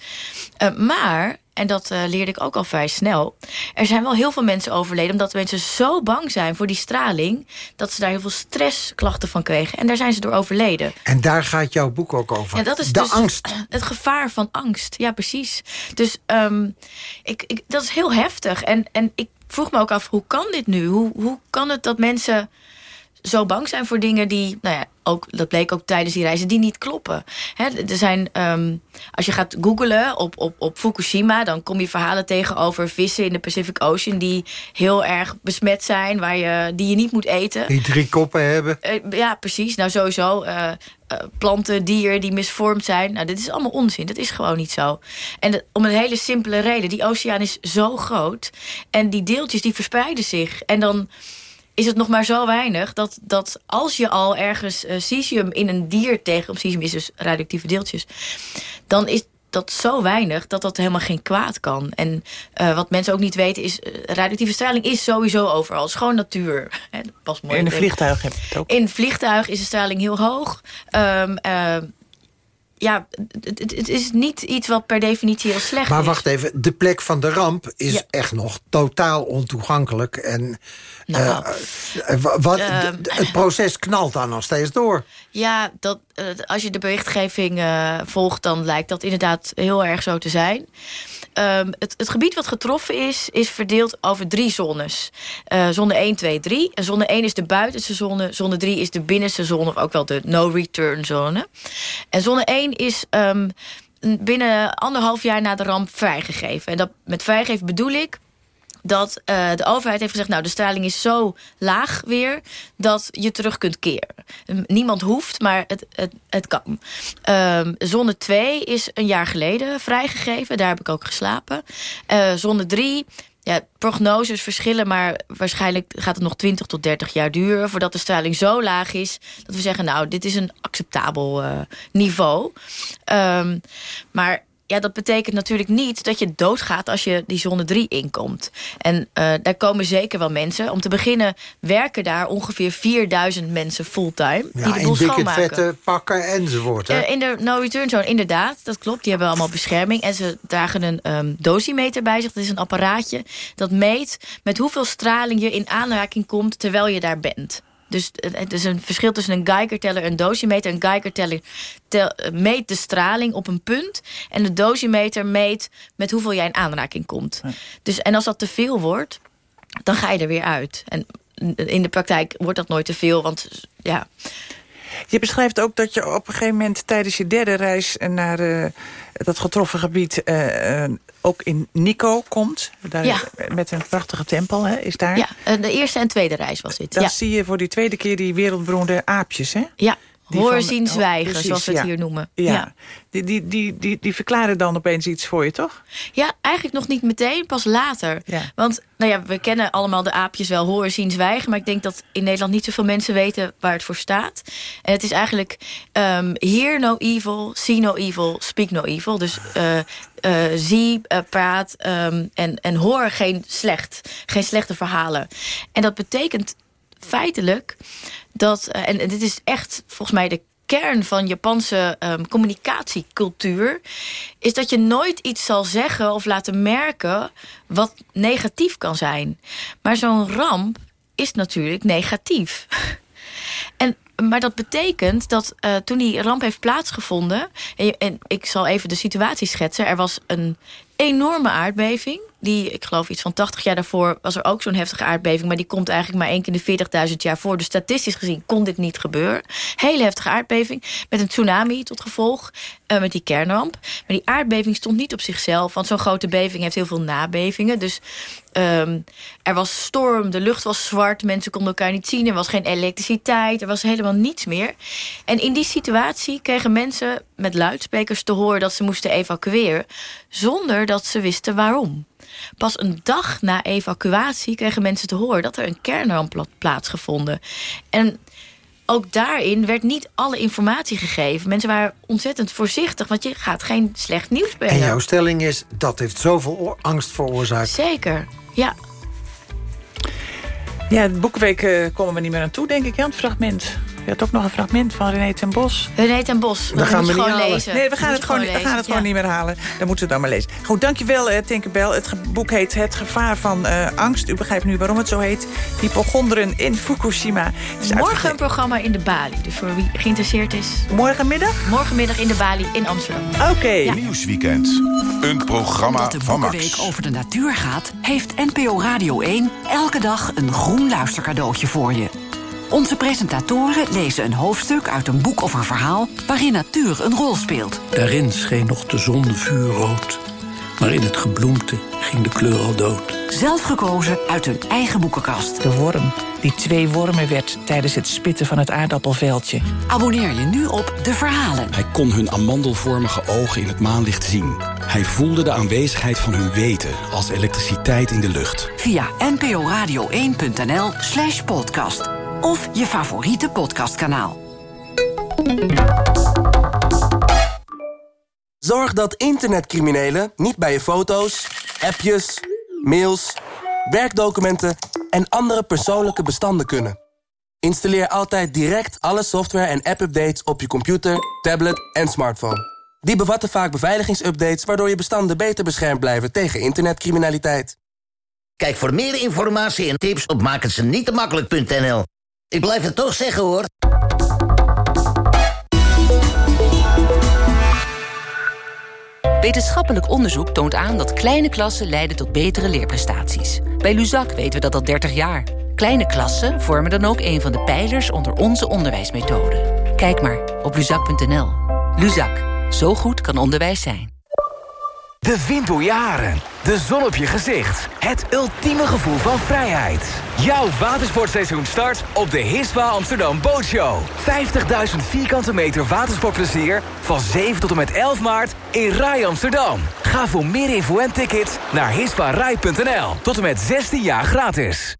Eh, maar, en dat eh, leerde ik ook al vrij snel... er zijn wel heel veel mensen overleden... omdat mensen zo bang zijn voor die straling... dat ze daar heel veel stressklachten van kregen. En daar zijn ze door overleden. En daar gaat jouw boek ook over. Ja, dat is de dus angst. Het gevaar van angst. Ja, precies. Dus ehm, ik, ik, dat is heel heftig. En, en ik vroeg me ook af, hoe kan dit nu? Hoe, hoe kan het dat mensen zo bang zijn voor dingen die, nou ja, ook, dat bleek ook tijdens die reizen, die niet kloppen. Hè, er zijn, ehm, als je gaat googlen op, op, op Fukushima, dan kom je verhalen tegen over vissen in de Pacific Ocean die heel erg besmet zijn, waar je, die je niet moet eten. Die drie koppen hebben. Eh, ja, precies. Nou, sowieso. eh, planten, dieren die misvormd zijn. Nou, dit is allemaal onzin. Dat is gewoon niet zo. En dat- om een hele simpele reden. Die oceaan is zo groot. En die deeltjes die verspreiden zich. En dan... is het nog maar zo weinig dat, dat als je al ergens uh, cesium in een dier tegenkomt... cesium is dus radioactieve deeltjes... dan is dat zo weinig dat dat helemaal geen kwaad kan. En uh, wat mensen ook niet weten is... Uh, radioactieve straling is sowieso overal. Het is gewoon natuur. Hè, pas mooi in een vliegtuig heb je het ook. In een vliegtuig is de straling heel hoog. Um, uh, ja, het, het, is niet iets wat per definitie heel slecht maar is. Maar wacht even, de plek van de ramp is ja. echt nog totaal ontoegankelijk. En nou, uh, wat, uh, het proces knalt dan nog steeds door. Ja, dat, uh, als je de berichtgeving uh, volgt, dan lijkt dat inderdaad heel erg zo te zijn. Um, het, het, gebied wat getroffen is, is verdeeld over drie zones. Uh, zone 1, 2, 3. En zone 1 is de buitenste zone. Zone 3 is de binnenste zone, of ook wel de no-return zone. En zone 1 is um, binnen anderhalf jaar na de ramp vrijgegeven. En dat, met vrijgeven bedoel ik dat uh, de overheid heeft gezegd... nou, de straling is zo laag weer dat je terug kunt keren. Niemand hoeft, maar het, het, het kan. Um, zone 2 is een jaar geleden vrijgegeven. Daar heb ik ook geslapen. Uh, zone 3... Ja, prognoses verschillen, maar waarschijnlijk gaat het nog 20 tot 30 jaar duren... voordat de straling zo laag is dat we zeggen... nou, dit is een acceptabel uh, niveau. Um, maar ja, dat betekent natuurlijk niet dat je doodgaat als je die zone 3 inkomt. En uh, daar komen zeker wel mensen. Om te beginnen werken daar ongeveer 4000 mensen fulltime. Ja, die de boel in dikke schoonmaken. vette pakken enzovoort. Hè? Uh, in de no-return zone, inderdaad. Dat klopt, die hebben allemaal bescherming. En ze dragen een um, dosimeter bij zich. Dat is een apparaatje dat meet met hoeveel straling je in aanraking komt... terwijl je daar bent. Dus het is een verschil tussen een Geiger-teller en een dosimeter. Een Geiger-teller tel, meet de straling op een punt. En de dosimeter meet met hoeveel jij in aanraking komt. Ja. Dus, en als dat te veel wordt, dan ga je er weer uit. En in de praktijk wordt dat nooit te veel, want ja... Je beschrijft ook dat je op een gegeven moment tijdens je derde reis naar uh, dat getroffen gebied uh, uh, ook in Nico komt. Daar ja. Met een prachtige tempel, hè, is daar. Ja, de eerste en tweede reis was dit. Dan ja. zie je voor die tweede keer die wereldberoemde aapjes, hè? Ja, hoor zien zwijgen, precies, zoals we het ja. hier noemen. Ja, ja. Die, die, die, die, die verklaren dan opeens iets voor je, toch? Ja, eigenlijk nog niet meteen, pas later. Ja. Want nou ja, we kennen allemaal de aapjes wel horen, zien, zwijgen... maar ik denk dat in Nederland niet zoveel mensen weten waar het voor staat. En het is eigenlijk um, hear no evil, see no evil, speak no evil. Dus uh, uh, zie, uh, praat um, en, en hoor geen slecht, geen slechte verhalen. En dat betekent feitelijk dat... en dit is echt volgens mij de kern van Japanse um, communicatiecultuur... is dat je nooit iets zal zeggen of laten merken... wat negatief kan zijn. Maar zo'n ramp is natuurlijk negatief. en, maar dat betekent dat uh, toen die ramp heeft plaatsgevonden... En, en ik zal even de situatie schetsen. Er was een enorme aardbeving. Die, ik geloof iets van 80 jaar daarvoor was er ook zo'n heftige aardbeving. Maar die komt eigenlijk maar één keer in de 40.000 jaar voor. Dus statistisch gezien kon dit niet gebeuren. Hele heftige aardbeving met een tsunami tot gevolg. Uh, met die kernramp. Maar die aardbeving stond niet op zichzelf. Want zo'n grote beving heeft heel veel nabevingen. Dus um, er was storm, de lucht was zwart. Mensen konden elkaar niet zien. Er was geen elektriciteit. Er was helemaal niets meer. En in die situatie kregen mensen met luidsprekers te horen... dat ze moesten evacueren. Zonder dat ze wisten waarom. Pas een dag na evacuatie kregen mensen te horen... dat er een kernramp had plaatsgevonden. En ook daarin werd niet alle informatie gegeven. Mensen waren ontzettend voorzichtig, want je gaat geen slecht nieuws brengen. En jouw stelling is, dat heeft zoveel angst veroorzaakt. Zeker, ja. Ja, de uh, komen we niet meer aan toe, denk ik, ja, het fragment. Je had ook nog een fragment van René ten Bos. René ten Bos, dat gaan we gewoon niet halen. lezen. Nee, we gaan het, gewoon, lezen. we gaan het gewoon ja. niet meer halen. Dan moeten we dan maar lezen. Goed, dankjewel uh, Tinkerbell. Het boek heet Het gevaar van uh, angst. U begrijpt nu waarom het zo heet. Hypochonderen in Fukushima. Morgen een programma in de Bali. Dus voor wie geïnteresseerd is. Morgenmiddag? Morgenmiddag in de Bali in Amsterdam. Oké. Okay. Ja. Nieuwsweekend. Een programma Omdat de van Max. Boekenweek over de natuur gaat... heeft NPO Radio 1 elke dag een groen luistercadeautje voor je. Onze presentatoren lezen een hoofdstuk uit een boek of een verhaal... waarin natuur een rol speelt. Daarin scheen nog de zon vuurrood. Maar in het gebloemte ging de kleur al dood. Zelf gekozen uit hun eigen boekenkast. De worm die twee wormen werd tijdens het spitten van het aardappelveldje. Abonneer je nu op De Verhalen. Hij kon hun amandelvormige ogen in het maanlicht zien. Hij voelde de aanwezigheid van hun weten als elektriciteit in de lucht. Via nporadio1.nl slash podcast. Of je favoriete podcastkanaal. Zorg dat internetcriminelen niet bij je foto's, appjes, mails, werkdocumenten en andere persoonlijke bestanden kunnen. Installeer altijd direct alle software en app-updates op je computer, tablet en smartphone. Die bevatten vaak beveiligingsupdates waardoor je bestanden beter beschermd blijven tegen internetcriminaliteit. Kijk voor meer informatie en tips op makkelijk.nl. Ik blijf het toch zeggen hoor. Wetenschappelijk onderzoek toont aan dat kleine klassen leiden tot betere leerprestaties. Bij Luzak weten we dat al 30 jaar. Kleine klassen vormen dan ook een van de pijlers onder onze onderwijsmethode. Kijk maar op luzak.nl. Luzak, zo goed kan onderwijs zijn. De wind door je haren, de zon op je gezicht. Het ultieme gevoel van vrijheid. Jouw watersportseizoen start op de Hiswa Amsterdam Bootshow. 50.000 vierkante meter watersportplezier van 7 tot en met 11 maart in Rai Amsterdam. Ga voor meer info en tickets naar hiswarai.nl. Tot en met 16 jaar gratis.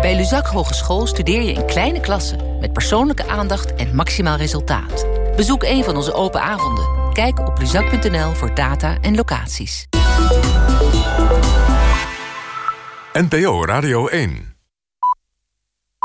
Bij Luzak Hogeschool studeer je in kleine klassen... met persoonlijke aandacht en maximaal resultaat. Bezoek een van onze open avonden. Kijk op luzak.nl voor data en locaties. NPO Radio 1